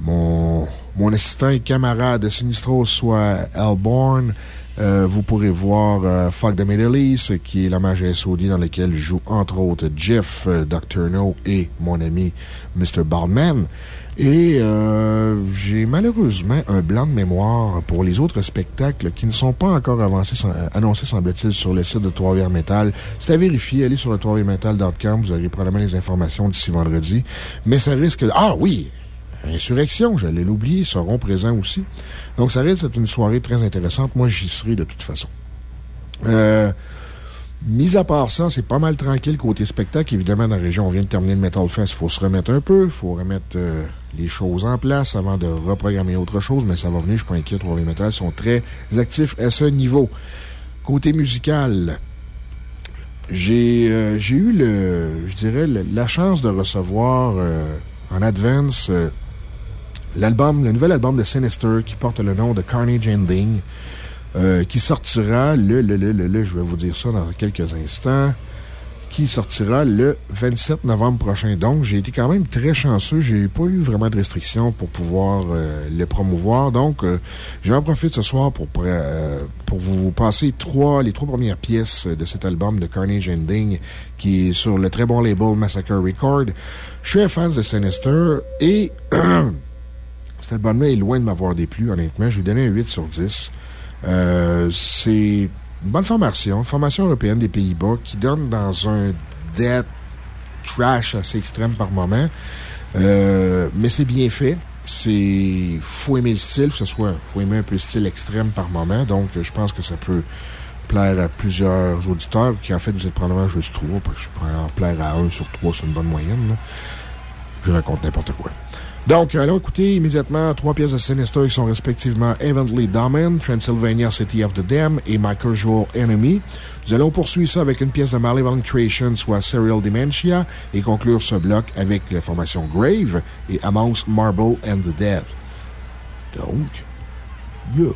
mon, mon assistant et camarade Sinistro, soit Alborn, euh, vous pourrez voir euh, Fuck the Middle East, qui est l'hommage à SOD dans lequel joue entre autres Jeff, euh, Dr. No et mon ami Mr. Baldman. Et j'ai malheureusement un blanc de mémoire pour les autres spectacles qui ne sont pas encore avancés, annoncés, semble-t-il, sur le site de Trois-Rivières Metal. C'est à vérifier. Allez sur le trois-rivières-metal.com. Vous aurez probablement les informations d'ici vendredi. Mais ça risque... Ah oui! Insurrection, j'allais l'oublier, seront présents aussi. Donc, ça risque d'être une soirée très intéressante. Moi, j'y serai de toute façon. Euh, mis à part ça, c'est pas mal tranquille côté spectacle. Évidemment, dans la région, on vient de terminer le Metal Fest. Il faut se remettre un peu. Il faut remettre euh, les choses en place avant de reprogrammer autre chose. Mais ça va venir, je ne suis pas inquiet. Trois Metal sont très actifs à ce niveau. Côté musical, j'ai euh, eu le, je dirais, la chance de recevoir en advance l'album, le nouvel album de Sinister qui porte le nom de Carnage Ending, euh, qui sortira le, le, le, le, je vais vous dire ça dans quelques instants, qui sortira le 27 novembre prochain. Donc, j'ai été quand même très chanceux. J'ai pas eu vraiment de restrictions pour pouvoir euh, le promouvoir. Donc, euh, j'en profite ce soir pour, pour vous passer trois, les trois premières pièces de cet album de Carnage Ending qui est sur le très bon label Massacre Record. Je suis un fan de Sinister et [clears throat] Cet album-là est loin de m'avoir déplu, honnêtement. Je lui ai donné un 8 sur 10. Euh, c'est une bonne formation, une formation européenne des Pays-Bas qui donne dans un death trash assez extrême par moment. Euh, mais c'est bien fait. C'est. Faut aimer le style, que ce soit. Faut aimer un peu le style extrême par moment. Donc, je pense que ça peut plaire à plusieurs auditeurs, qui en fait, vous êtes probablement juste trois, parce que je pourrais en plaire à un sur trois, c'est une bonne moyenne. Je raconte n'importe quoi. Donc, allons écouter immédiatement trois pièces de Sinister qui sont respectivement Evenly Domain, Transylvania City of the Dam et My Casual Enemy. Nous allons poursuivre ça avec une pièce de Malevolent Creation, soit Serial Dementia, et conclure ce bloc avec la formation Grave et Amongst Marble and the Dead. Donc, go!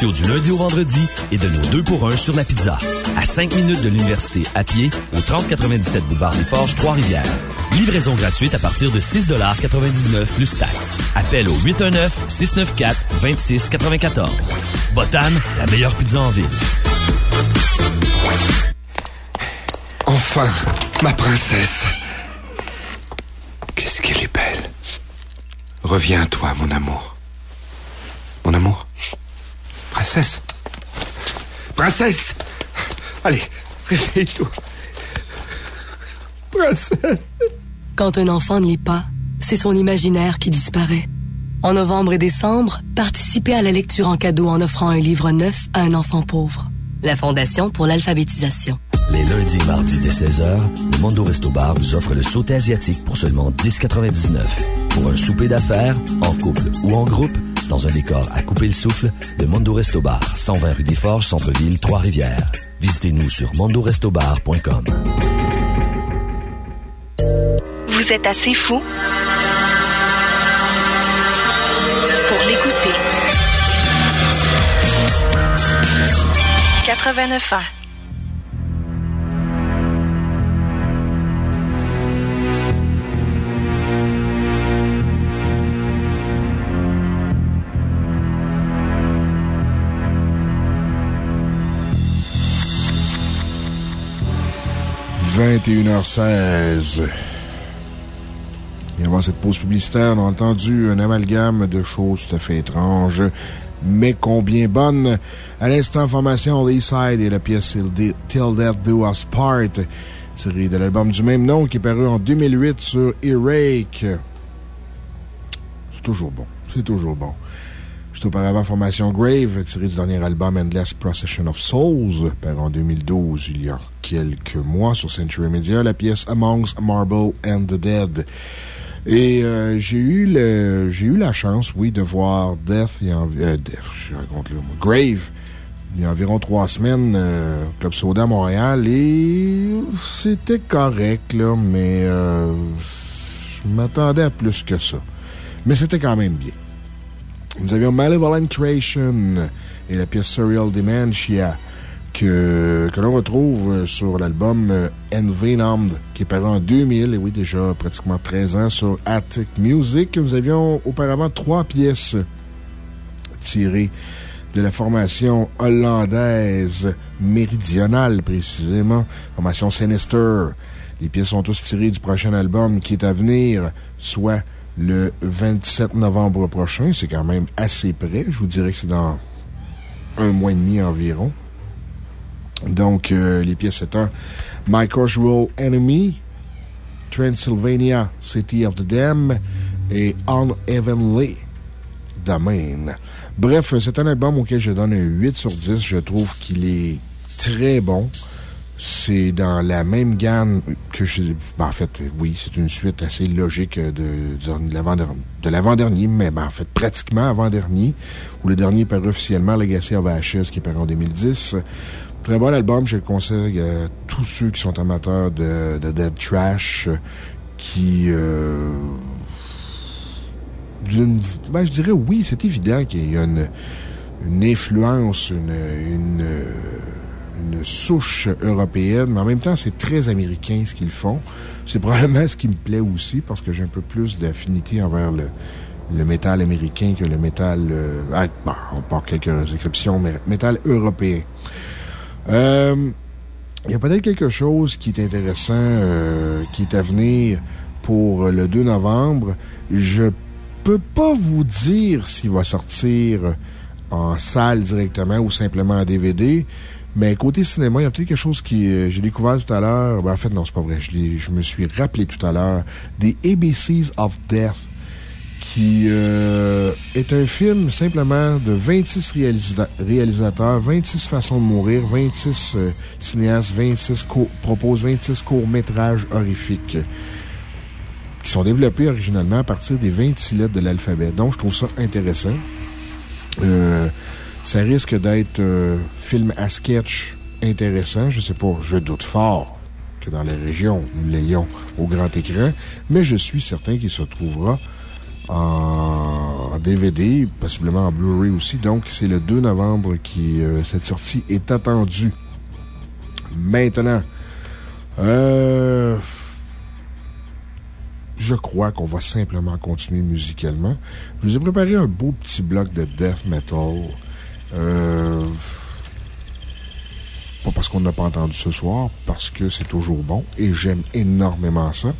Du lundi au vendredi et de nos deux pour un sur la pizza. À 5 minutes de l'université à pied au 3097 boulevard des Forges, Trois-Rivières. Livraison gratuite à partir de 6,99 plus taxes. Appel au 819-694-2694. Botan, la meilleure pizza en ville. Enfin, ma princesse. Qu'est-ce qu'elle est belle. Reviens à toi, mon amour. Mon amour. Princesse. Princesse. Allez, réveille-toi. Princesse. Quand un enfant ne lit pas, c'est son imaginaire qui disparaît. En novembre et décembre, participez à la lecture en cadeau en offrant un livre neuf à un enfant pauvre. La Fondation pour l'alphabétisation. Les lundis et mardis dès 16h, le Mondo Resto Bar vous offre le sauté asiatique pour seulement 10,99. Pour un souper d'affaires, en couple ou en groupe, dans un décor à couper le souffle, le Mondo Bar, 120 rue des Forges, Centre-Ville, Trois-Rivières. Visitez-nous sur mondorestobar.com. Vous êtes assez fou pour l'écouter. 89 ans. – 21h16. Et avant cette pause publicitaire, on a entendu un amalgame de choses tout à fait étranges, mais combien bonnes. À l'instant, formation Side et la pièce Till Death Do Us Part, tirée de l'album du même nom qui est paru en 2008 sur Earache. C'est toujours bon. C'est toujours bon. Auparavant, formation Grave, tirée du dernier album Endless Procession of Souls, paru en 2012, il y a quelques mois sur Century Media, la pièce Amongst Marble and the Dead. Et euh, j'ai eu le, eu la chance, oui, de voir Death, a, euh, Grave, il y a environ trois semaines, euh, Club Soda à Montréal, et c'était correct, là, mais euh, je m'attendais à plus que ça. Mais c'était quand même bien. Nous avions Malevolent Creation et la pièce Serial Dementia que, que l'on retrouve sur l'album Envenomed qui est paru en 2000, et oui, déjà pratiquement 13 ans sur Attic Music. Nous avions auparavant trois pièces tirées de la formation hollandaise méridionale, précisément, formation Sinister. Les pièces sont tous tirées du prochain album qui est à venir, soit le 27 novembre prochain. C'est quand même assez près. Je vous dirais que c'est dans un mois et demi environ. Donc, euh, les pièces étant My Casual Enemy, Transylvania, City of the Dam et Unheavenly Domain. Bref, c'est un album auquel je donne un 8 sur 10. Je trouve qu'il est très bon. C'est dans la même gamme que je. Ben, en fait, oui, c'est une suite assez logique de, de l'avant-dernier, mais ben, en fait, pratiquement avant-dernier, où le dernier paru officiellement Legacy of Ashes, qui est paru en 2010. Très bon album, je le conseille à tous ceux qui sont amateurs de, de Dead Trash, qui. Euh, ben, je dirais oui, c'est évident qu'il y a une, une influence, une, une, une, souche européenne, mais en même temps, c'est très américain ce qu'ils font. C'est probablement ce qui me plaît aussi parce que j'ai un peu plus d'affinité envers le, métal américain que le métal. Euh, ah, bon, on part quelques exceptions, mais métal européen. Euh, il y a peut-être quelque chose qui est intéressant, euh, qui est à venir pour le 2 novembre. Je peux pas vous dire s'il va sortir en salle directement ou simplement en DVD. Mais côté cinéma, il y a peut-être quelque chose qui, euh, j'ai découvert tout à l'heure. Ben, en fait, non, c'est pas vrai. Je, je me suis rappelé tout à l'heure des ABCs of Death qui euh, est un film simplement de 26 réalisateurs, 26 façons de mourir, 26 euh, cinéastes, 26 proposent 26 courts-métrages horrifiques qui sont développés originalement à partir des 26 lettres de l'alphabet. Donc, je trouve ça intéressant. Euh, ça risque d'être un film à sketch intéressant. Je sais pas, je doute fort que dans les régions, nous l'ayons au grand écran, mais je suis certain qu'il se trouvera en DVD, possiblement en Blu-ray aussi. Donc, c'est le 2 novembre que cette sortie est attendue. Maintenant, euh, je crois qu'on va simplement continuer musicalement. Je vous ai préparé un beau petit bloc de death metal. Euh, pas parce qu'on n'a pas entendu ce soir, parce que c'est toujours bon et j'aime énormément ça.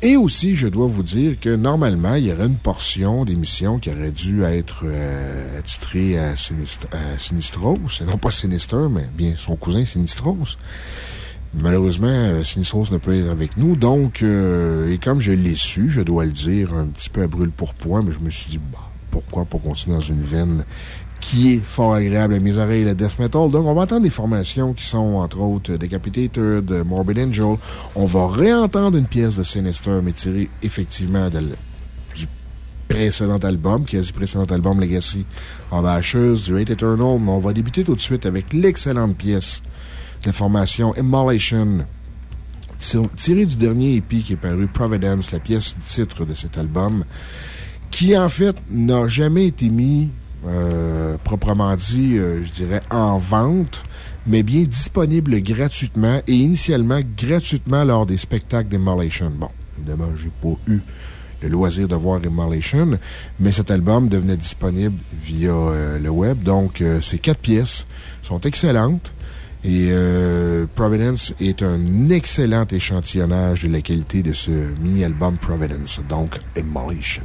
Et aussi, je dois vous dire que normalement, il y aurait une portion d'émission qui aurait dû être euh, titrée à, Sinistros, non pas Sinister, mais bien son cousin Sinistros. Malheureusement, euh, Sinistros ne peut être avec nous, donc, et comme je l'ai su, je dois le dire un petit peu à brûle pour point, mais je me suis dit, bah, pourquoi pas continuer dans une veine qui est fort agréable à mes oreilles, le death metal. Donc, on va entendre des formations qui sont, entre autres, Decapitator, de Morbid Angel. On va réentendre une pièce de Sinister, mais tirée effectivement du précédent album, quasi précédent album Legacy of Ashes, du Hate Eternal. Mais on va débuter tout de suite avec l'excellente pièce de formation Immolation tirée du dernier EP qui est paru, Providence, la pièce titre de cet album, qui en fait n'a jamais été mis euh, proprement dit, euh, je dirais, en vente, mais bien disponible gratuitement et initialement gratuitement lors des spectacles d'Immolation. Bon, évidemment, j'ai pas eu le loisir de voir Immolation, mais cet album devenait disponible via euh, le web. Donc, ces quatre pièces sont excellentes. Et Providence est un excellent échantillonnage de la qualité de ce mini-album Providence, donc Immolation.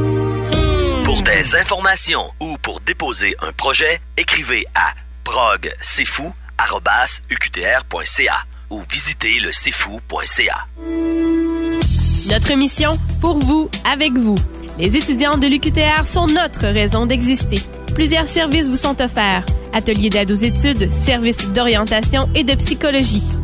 Pour des informations ou pour déposer un projet, écrivez à progcfou.uqtr.ca ou visitez le cfou.ca. Notre mission, pour vous, avec vous. Les étudiants de l'UQTR sont notre raison d'exister. Plusieurs services vous sont offerts. Ateliers d'aide aux études, services d'orientation et de psychologie.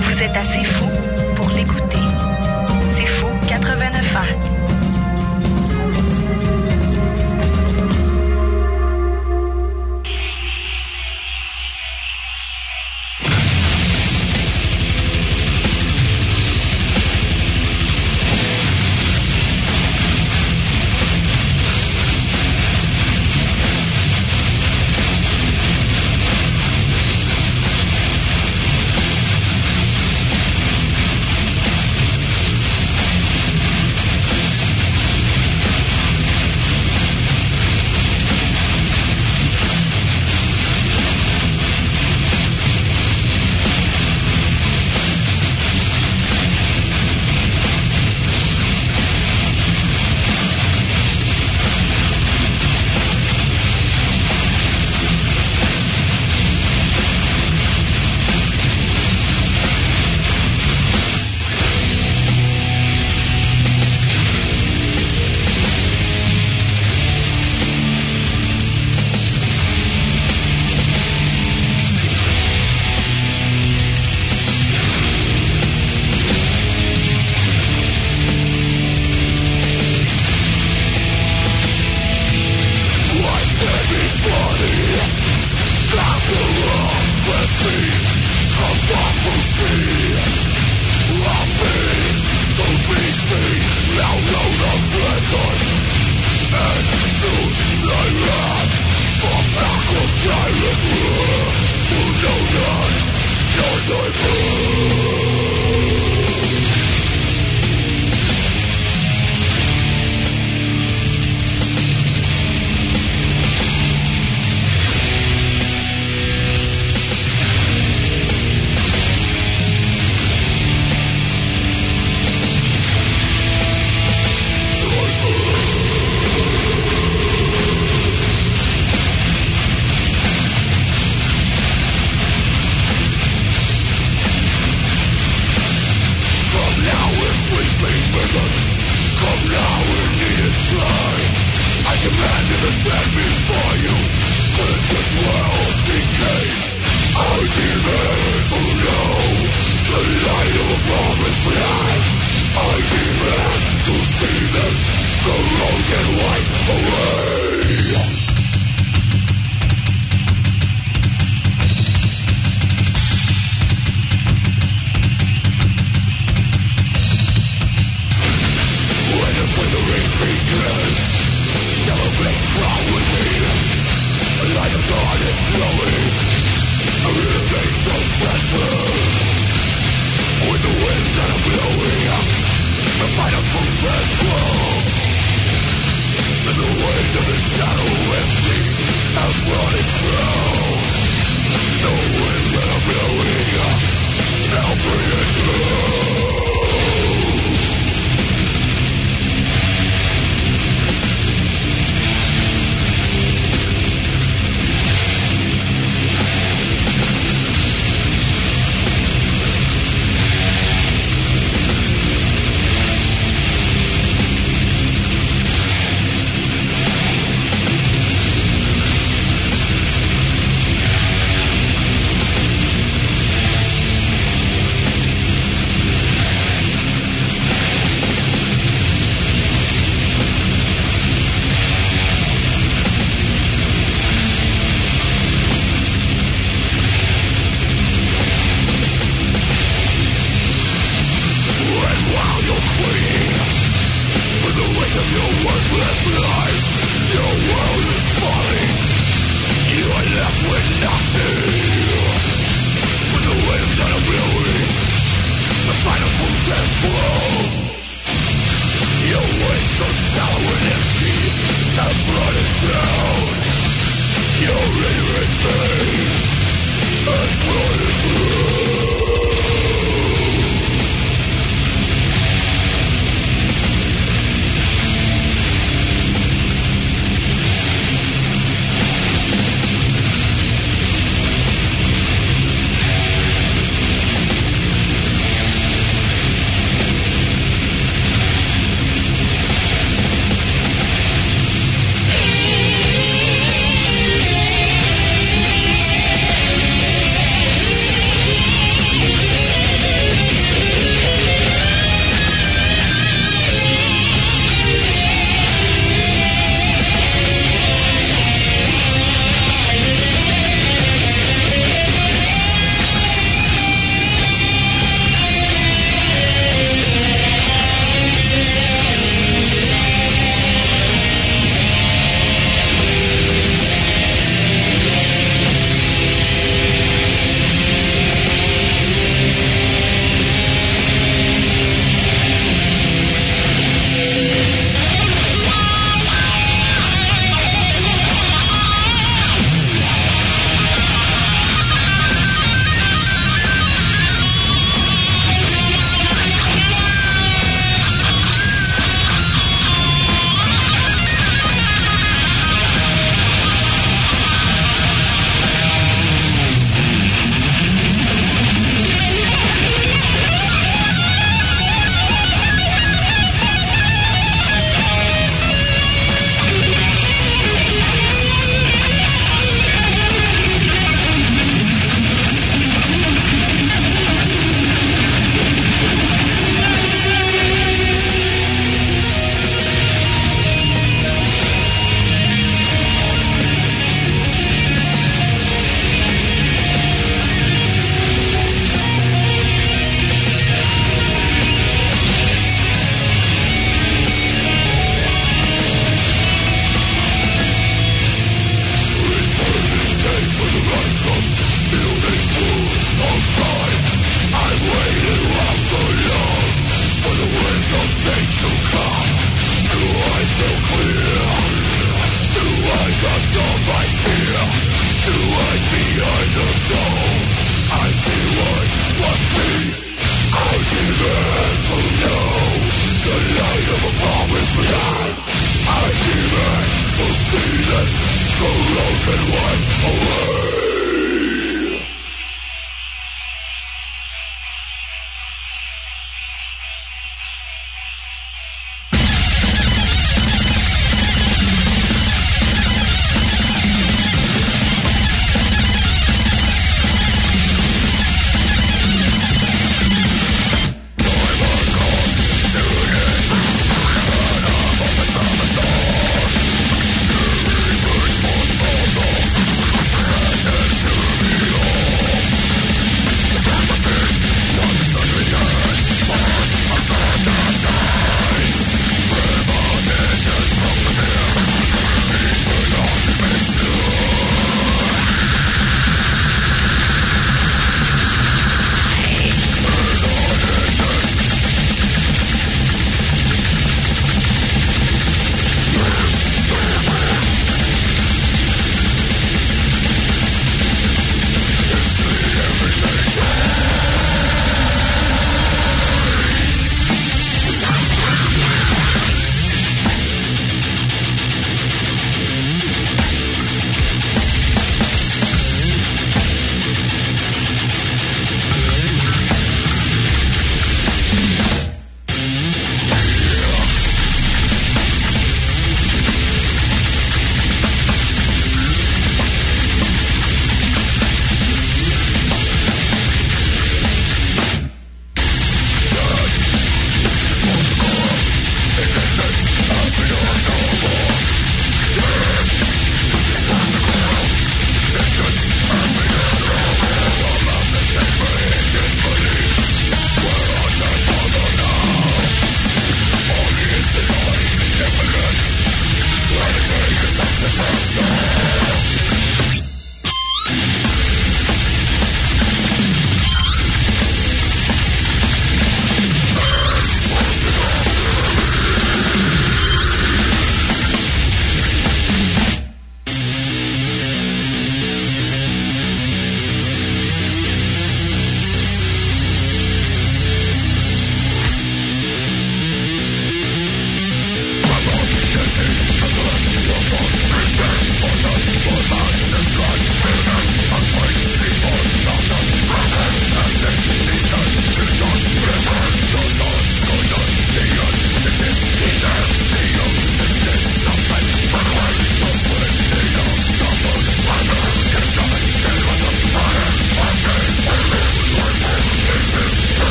Vous êtes assez fou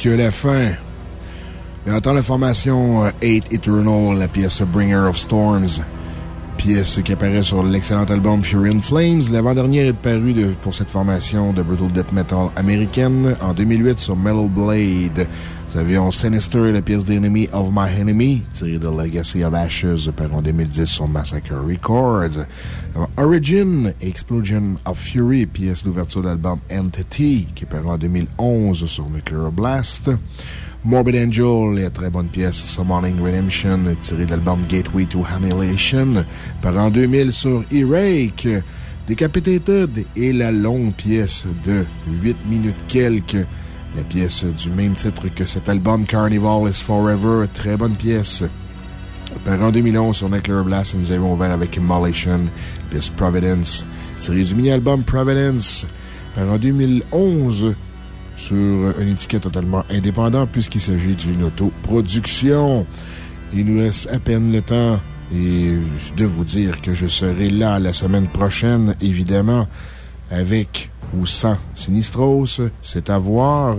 presque la fin. On entend la formation euh, Eight Eternal, la pièce Bringer of Storms, pièce qui apparaît sur l'excellent album Fury and Flames. L'avant-dernière est paru pour cette formation de brutal death metal américaine en 2008 sur Metal Blade. Nous avions Sinister, la pièce d'Enemy of My Enemy, tirée de Legacy of Ashes, paru en 2010 sur Massacre Records. Origin, Explosion of Fury, pièce d'ouverture d'album Entity, qui est paru en 2011 sur Nuclear Blast. Morbid Angel, la très bonne pièce Summoning Redemption, tirée de l'album Gateway to Annihilation, paru en 2000 sur E-Rake. Decapitated et la longue pièce de 8 minutes quelques la pièce du même titre que cet album, Carnival is Forever. Très bonne pièce. Par en 2011, sur Nuclear Blast, nous avons ouvert avec Immolation, pièce Providence, tirée du mini-album Providence. Par en 2011, sur une étiquette totalement indépendante, puisqu'il s'agit d'une autoproduction. Il nous laisse à peine le temps et de vous dire que je serai là la semaine prochaine, évidemment, avec ou sans Sinistros, c'est à voir.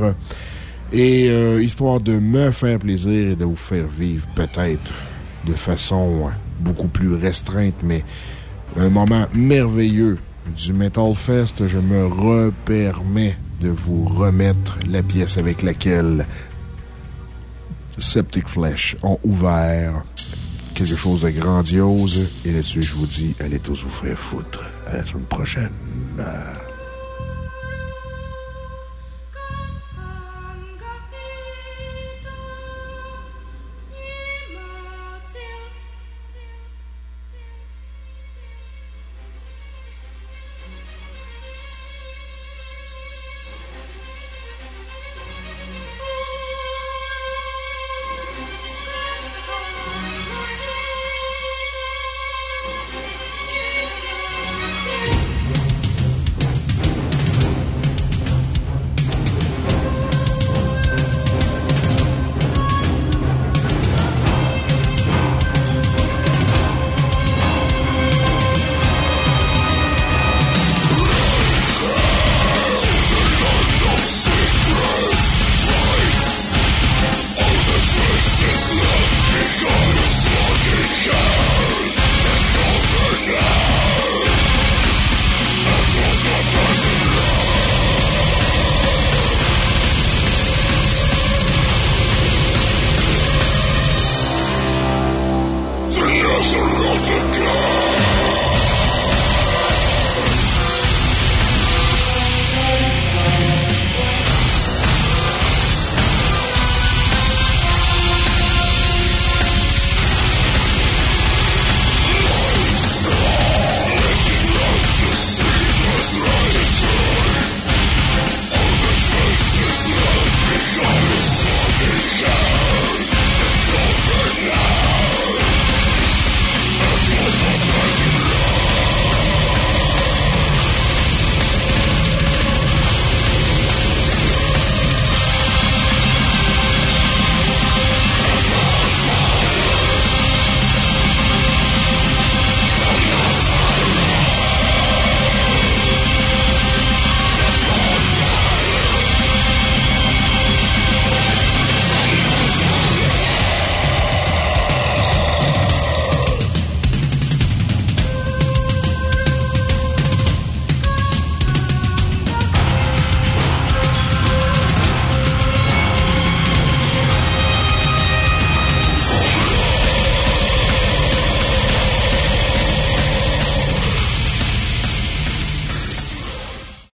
Et euh, histoire de me faire plaisir et de vous faire vivre peut-être de façon beaucoup plus restreinte, mais un moment merveilleux du Metal Fest, je me repermets de vous remettre la pièce avec laquelle Septic Flesh ont ouvert quelque chose de grandiose. Et là-dessus, je vous dis, allez tous vous faire foutre. À la semaine prochaine.